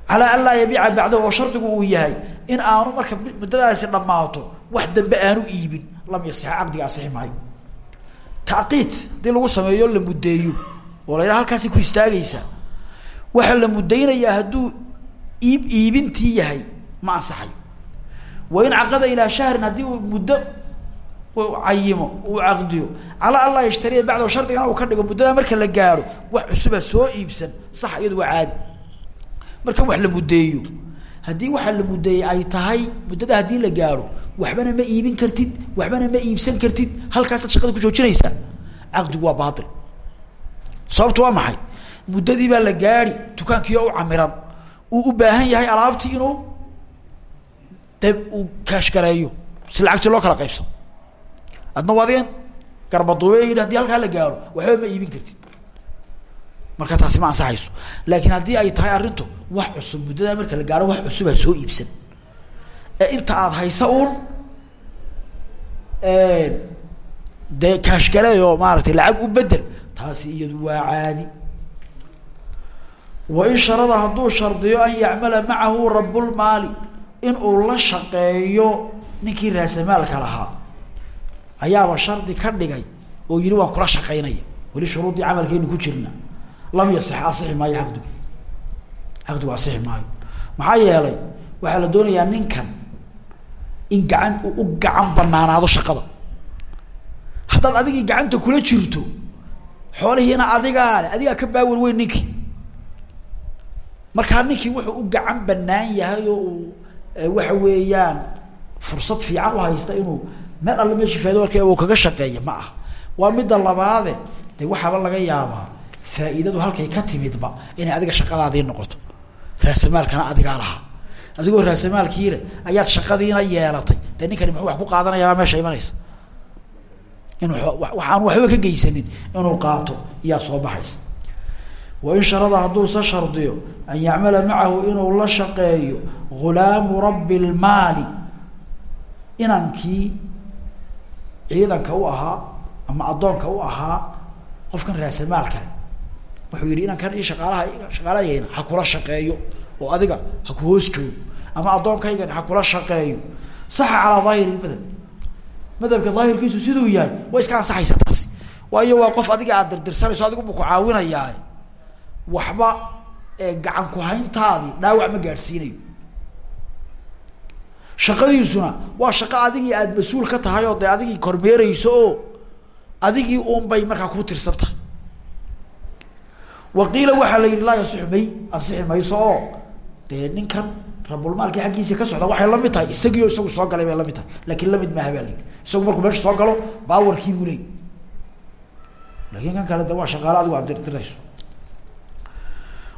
Calaa an laa yabiica bacdahu oo shardigu uu yahay in aanu marka muddadaasi dhammaato wax dambe aanu iibin lam yasixa caqdiga asixi maayo. Tacqiid haddii lagu sameeyo la muddeeyo. Oo la yidhaha hadduu iib iibintii yahay ma ansaxayo wain caqada ilaa shahrin haddii uu muddo cayimo uu caqdiyo calaa an laa yashtariya bacdahu shardigana uu ka dhigo muddadaa marka la gaaro wax cusuba soo iibsan sax iyadu waa caadi. Marka wax la muddeeyo haddii waxaa la muddeeyey ay tahay muddada haddii la gaaro waxbana ma iibin kartid waxbana ma iibsan kartid halkaasaad shaqada ku joojinaysaa caqdigu waa baail sababtu waa maxay? Muddadii baa la gaari dukaankiio u camiran uu u baahan yahay alaabtii inuu de uu kaashgareeyo si lacagtii loo kala qaybsado. Adna waadeen garbaduube yidhi haddii halkaa la gaaro waxba ma iibin kartid. Marka taasi ma ansaxayso. Laakiin haddii ay tahay arrintu wax cusub muddadaa marka la gaaro wax cusubaa soo iibsan. Ee inta aada haysa uun dee kaashgareeyoo maaratay lacag u bedel taasi iyadu waa caadi. Wain sharada hadduu shardiyo an yacmala macahu rabulmaali in uu la shaqeeyo ninkii raasamaalka lahaa. Ayaaba shardi ka dhigay oo yihi waan kula shaqaynaya. Weli shuruudii camalkeenu ku jirna. Lam yasix asixi maayo caqdigu caqdigu asixi maayo. Maxaa yeelay waxaa la doonayaa ninkan in gacan uu u gacan banaanaado shaqada. Haddaad adigii gacanta kula jirto xoolihiina adigaa le adigaa ka baawar weyn ninkii markaa ninkii wuxuu u gacan banaan yahay oo uu waxa weeyaan fursad fiican u haysta inuu meel alle meeshii faaido uu kaga shaqeeya ma aha. Waa midda labaade de waxaaba laga yaabaa faa'iidadu halkay ka timidba inay adiga shaqadaadii noqoto. Raasamaalkana adigaa lahaa. Adigoo raasamaalkiile ayaad shaqadiina yeelatay. Dee ninkani muxuu wax ku qaadanayaabaa meesha imanaysa? Inuu waxaan waxba ka geysanin inuu qaato iyaa soo baxaysa wain sharada hadduuse shardiyo an yacmala macahu inuu la shaqeeyo gulaamu rabbi lmaali inankii ciidanka u ahaa ama addoonka u ahaa qofkan raasamaalkale wuxuu yihi inankan i shaqaalaha shaqaalahayna ha kula shaqeeyo oo adiga ha ku hoos joogo ama addoonkaygan ha kula shaqeeyo. Saxa calaa daahiri madhab. Madhabka daahirkiisu siduu yahay waa iska ansaxaysa taasi. Waayo waa qof adiga aad dirdirsanayso adigu bu ku waxba gacan ku hayntaadii dhaawac ma gaadhsiinayo shaqadiisuna waa shaqo adigii aada mas'uul ka tahay oo dee adigii kormeereyso oo adigii uun bay markaa ku tirsan tahay waqiila waxaa la yidhi laa yasixu may ansixi mayso oo. Dee ninkan rabulmaalkii xaggiisii ka socda waxay la mid tahay isagiio isagu soo galay bay la mid tahay. Laakiin la mid maaha baa la isagu markuu meesha soo galo baawarkii buu leey laakiin kan kale de waa shaqaale adigu aad dirdirayso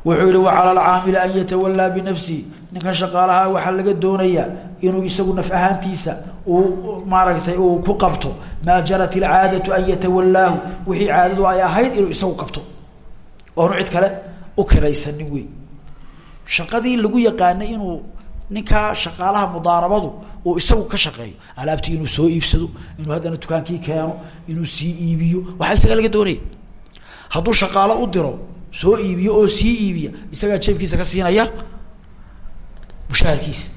wuxuu yihi wacala alcaamili an yatawallaa binafsihi ninkan shaqaalaha waxaa laga doonayaa inuu isagu naf ahaantiisa uu maaragtay uu ku qabto. Maa jarat ilcaadatu an yatawallaahu. Wixii caadadu ay ahayd inuu isagu qabto. Oonu cid kale u kiraysanin wey shaqadii lagu yaqaanay inuu ninkaa shaqaalaha mudaarabadu uu isagu ka shaqeeyo alaabtii inuu soo iibsado inuu haddana dukaankii keeno inuu sii iibiyo waxaa isaga laga doonaya hadduu shaqaalo u diro soo iibiyo oo sii iibiya isagaa jeebkiisa ka siinaya mushaharkiisa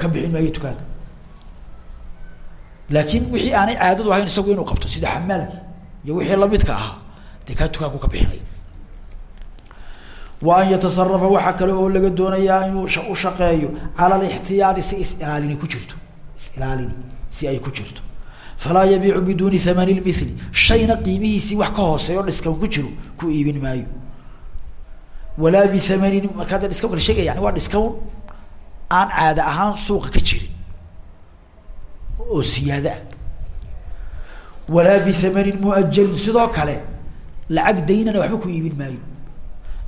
ka bixin maayo dukaanka. Laakiin wixii aanay caadadu ahayn isagu inuu qabto sida xamaalki iyo wixii lamidka ahaa dee kaa dukaanku ka bixinaya. Wa an yatasarafa waxaa kale oo laga doonayaa inuu u shaqeeyo cala alixtiyaadi si is-ilaalini ku jirto is-ilaalini si ay ku jirto. Falaa yabiicu biduuni hamani lmithli shayna qiimihiisii wax ka hooseeyo dhiskawn ku jiro ku iibin maayo walaa bihamanin markaa de dhiskawn kala sheegaya yani waa dhiskawn aan caada ahaan suuqa ka jirin. Oo siyaada. Ah walaa bihamanin muajalin sidoo kale lacag daynana waxba ku iibin maayo.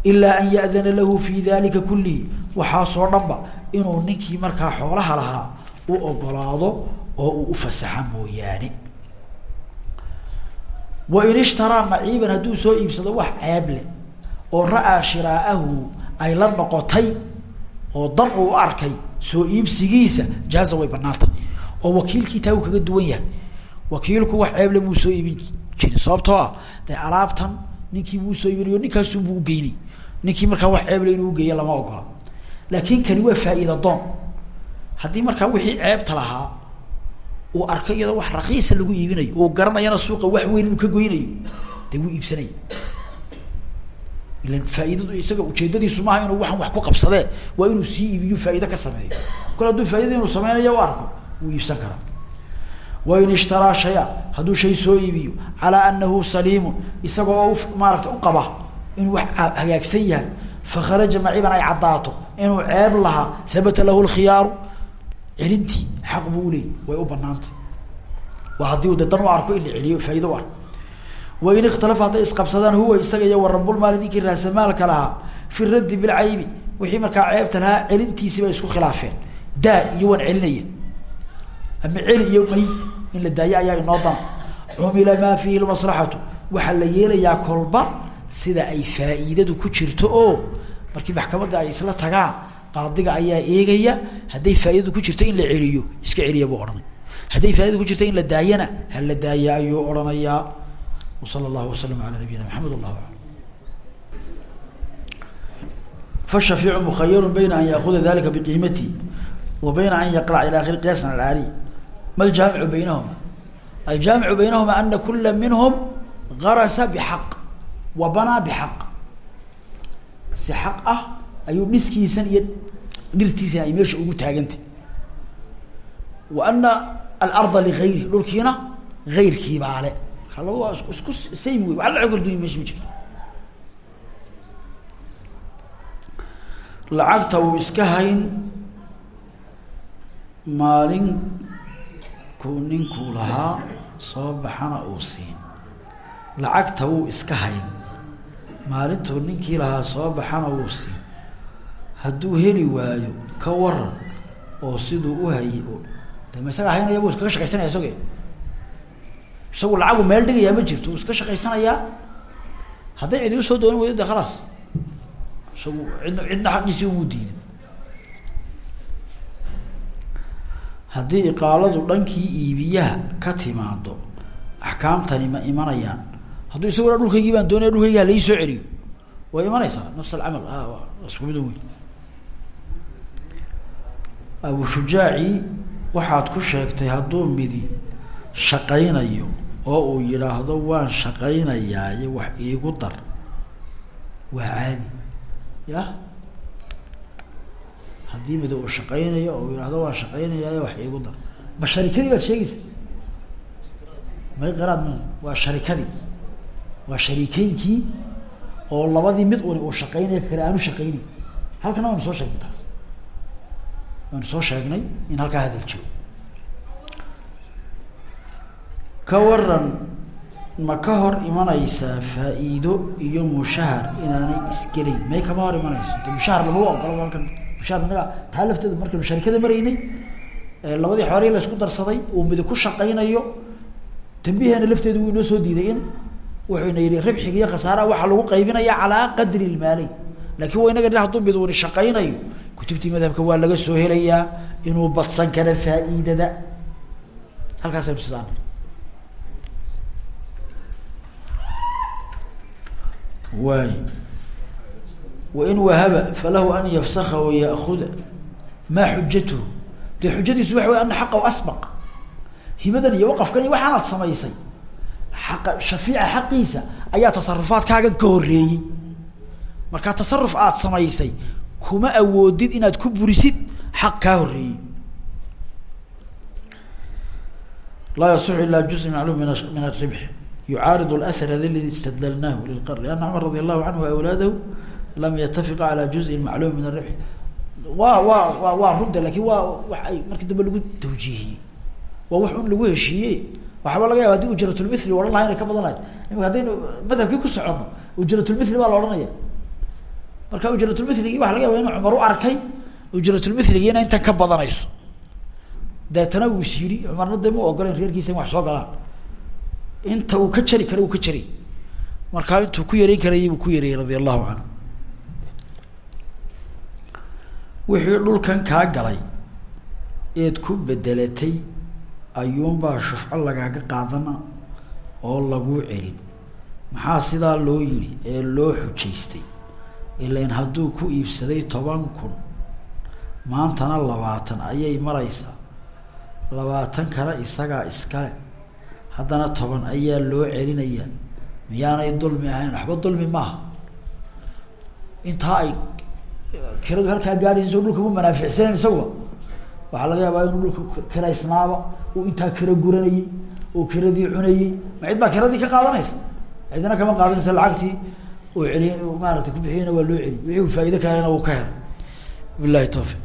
Ilaa an ya'dana lahu fi dalika kullihi waxaasoo dhanba inuu ninkii markaa xoolaha lahaa u ogolaado oo uu ufasaxa mooyaane. Wain ishtaraa maciiban hadduu soo iibsado wax ceeble oo ra'aa shiraa'ahu ay la noqotay oo dan uu arkay soo iibsigiisa jaaza way banaantay oo wakiilkii taa uu kaga duwan yahay. Wakiilku wax ceeble muu soo iibin jirin sababtoo ah dee alaabtan ninkii buu soo iibinayo ninkaasubuu ugeynay ninkii markaa wax ceeble inuu ugeeya lama ogola. Laakin kani waa faa-iida doon. Haddii markaa wixii ceebta lahaa uu arkay iyadoo wax rakiisa lagu iibinayo uu garanayana suuqa wax weyn inuu ka goynayo dee wuu iibsanaya ilan faaidadu isaga ujeedadiisu maaha inuu waxan wax ku qabsadee waa inuu sii iibiyo faa'iide ka sameeyo. Kol hadduu faaidada inuu sameynayo u arko wuu iibsan karaa. Wain ishtaraa shaya hadduu shay soo iibiyo calaa anahu saliimun isaga oo maarata u qaba inuu wax hagaagsan yahay fakharaja maciban ay caddaato inuu ceeb lahaa habata lahu lkhiyaaru celintii xaq buu uleeyay way u banaantay waa haddii u de u arko in la celiyo arko wain ikhtalafa hadday isqabsadaan huwa isaga iyo warabulmaali ninkii raasamaalka lahaa fi raddi bilcaybi wixii markaa ceebta lahaa celintiisii bay isku khilaafeen. Daa iyo waan celinaya ama celi iyo may in la daayo ayaa inoo dana cumila maa fiihi lmaslaxatu waxaa la yeelayaa kolba sida ay faa'iidadu ku jirto oo markii maxkamadda ay isla tagaan qaadiga ayaa eegaya hadday faaidadu ku jirto in la celiyo iska celiya buu odhanay hadday faaidadu ku jirto in la daayana ha la daaya ayuu odhanayaa wsala allahu wasalam ala nabiyina maxamed wallahu alam fashafiicu mukhayaru bayna an yaakuda dalika biqiimatihi wa bayna an yaqlac ila akhiri qiyaasan alcaaliy ma aljaamicu baynahuma aljaamicu baynahuma ana kula minhum garasa bixaq wa banaa bixaq si xaq ah ayuu dhiskiisan iyo dhirtiisan ay meesha ugu taagantay. Wa ana alarda ligayri dhulkiina gayrkiibaale marka labadu waa isku same wey waa la cogordunya meesha ma jirto lacagta uu iska hayn maalinkuu ninkuu lahaa soo baxana uu siin. Lacagta wuu iska hayn maalintuu ninkii lahaa soo baxana wuu siin. Hadduu heli waayo ka waran oo siduu u hayay de ma isagaa haynaya buu iskaga shaqaysanaya isage isagu lacagu meel dhigayaa ma jirto uu iska shaqaysanayaa? Hadday cidi u soo doonan weydo de khalaas. Isagu cidna cidna xaqiisii umuu diiday haddii iqaaladu dhankii iibiyaha ka timaado axkaamtani ma imanayaan. Hadduu isagoo dhan dhulkaygii baan doonaya dhulkaygi halai soo celiyo. Way imanaysaa nafs alcamal isku mid wey abu shujaaci waxaad ku sheegtay hadduu midi shaqaynayo oo uu yidhaahdo waan shaqaynayaaye wax iigu dar. Waa caadi. Ya haddii midi uu shaqaynayo oo uu yidhahdo waan shaqaynayaaye wax iigu dar. Ma sharikadii baad sheegaysa? May qiraad m waa sharikadii. Waa sharikeynkii oo labadii mid uni uu shaqaynaya kale aanu shaqaynayn halkana waynu soo sheegnay taas. Waynu soo sheegnay in halkaa hadal jiro ka waran ma ka hor imanaysaa faa-iido iyo mushahar inaanay isgelayn. May kama hor imanayso? De mushahar lama ogolo halkan. Mushahar inaga taa lafteeda markaynu sharikada maraynay labadii xoolihii la isku darsaday uu midi ku shaqaynayo tambiheena lafteedu wuu soo diiday in wuxuyna yihi ribxiga iyo khasaaraha waxaa lagu qaybinaya calaa qadri ilmaaleyn laakiin waa inaga dhi haduu miduni shaqaynayo kutubtii madhabka waa laga soo helayaa inuu badsan karo faa-iidada. Halkaasaynu sidaan waay wain wahaba falahu an yafsaka waya'kuda maa xujatuhu dee xujadiisu waxa wey ana xaqahu asbaq. Hibadan iyo waqafkan iyo waxaanaad samaysay. Xaqa shafiica xaqiisa ayaa tasarufaadkaagan ka horreeyey. Markaa tasaruf aada samaysay kuma awoodid inaad ku burisid xaq kaa horreeyey. Laa yasixu ilaa juz macluum min min aribx yucaariض اlأhr hada ladi istadlalnahu lilqar لأna cumar radi allahu canhu awlaadahu lam yatafiqa calى juزءin macluum min aribx waa waa wa waa runta lakin waa wax ay markii dambe lagu tawjiihiyey waa wax un lagu heshiiye waxaaba laga yaba hadii ujratulmithli odhan laha inay ka badan lahayd imika haddaynu madhabkii ku soconno ujratulmithli baa la odhanaya marka ujratulmithligi waxa laga yaba inu cumar u arkay ujratulmithligiina intan ka badanayso deetana uu is yidhi cumarna dee mu ogolen reerkiisa in wax soo galaan inta uu ka jari kara uu ka jaray markaa intuu ku yareyn karayay buu ku yareeyey radia allahu canhu wixii dhulkan kaa galay eed ku bedelatay ayuunbaa shufco lagaaga qaadana oo laguu celin. Maxaa sidaa loo yidhi? Ee loo xujaystay. Ilan hadduu ku iibsaday toban kun maantana labaatan ayay maraysaa. Labaatan kale isagaa iskale haddana toban ayaa loo celinayaa miyaanay dulmi ahayn? Waxba dulmi maaha. Intaa ay kiradu halkaa gaadhaysa dhulka ma manaaficsanen isaguba. Waxaa laga yaabaa inuu dhulka kiraysnaaba uu intaa kira guranayey oo kiradii cunayey ma cid baa kiradii ka qaadanaysa. Cidina kama qaadanaysa lacagtii uu celiy maarata ku bixiyeyna waa loo celiy wixii uu faa'ido kalena uu ka helay. Bilahi tawfiq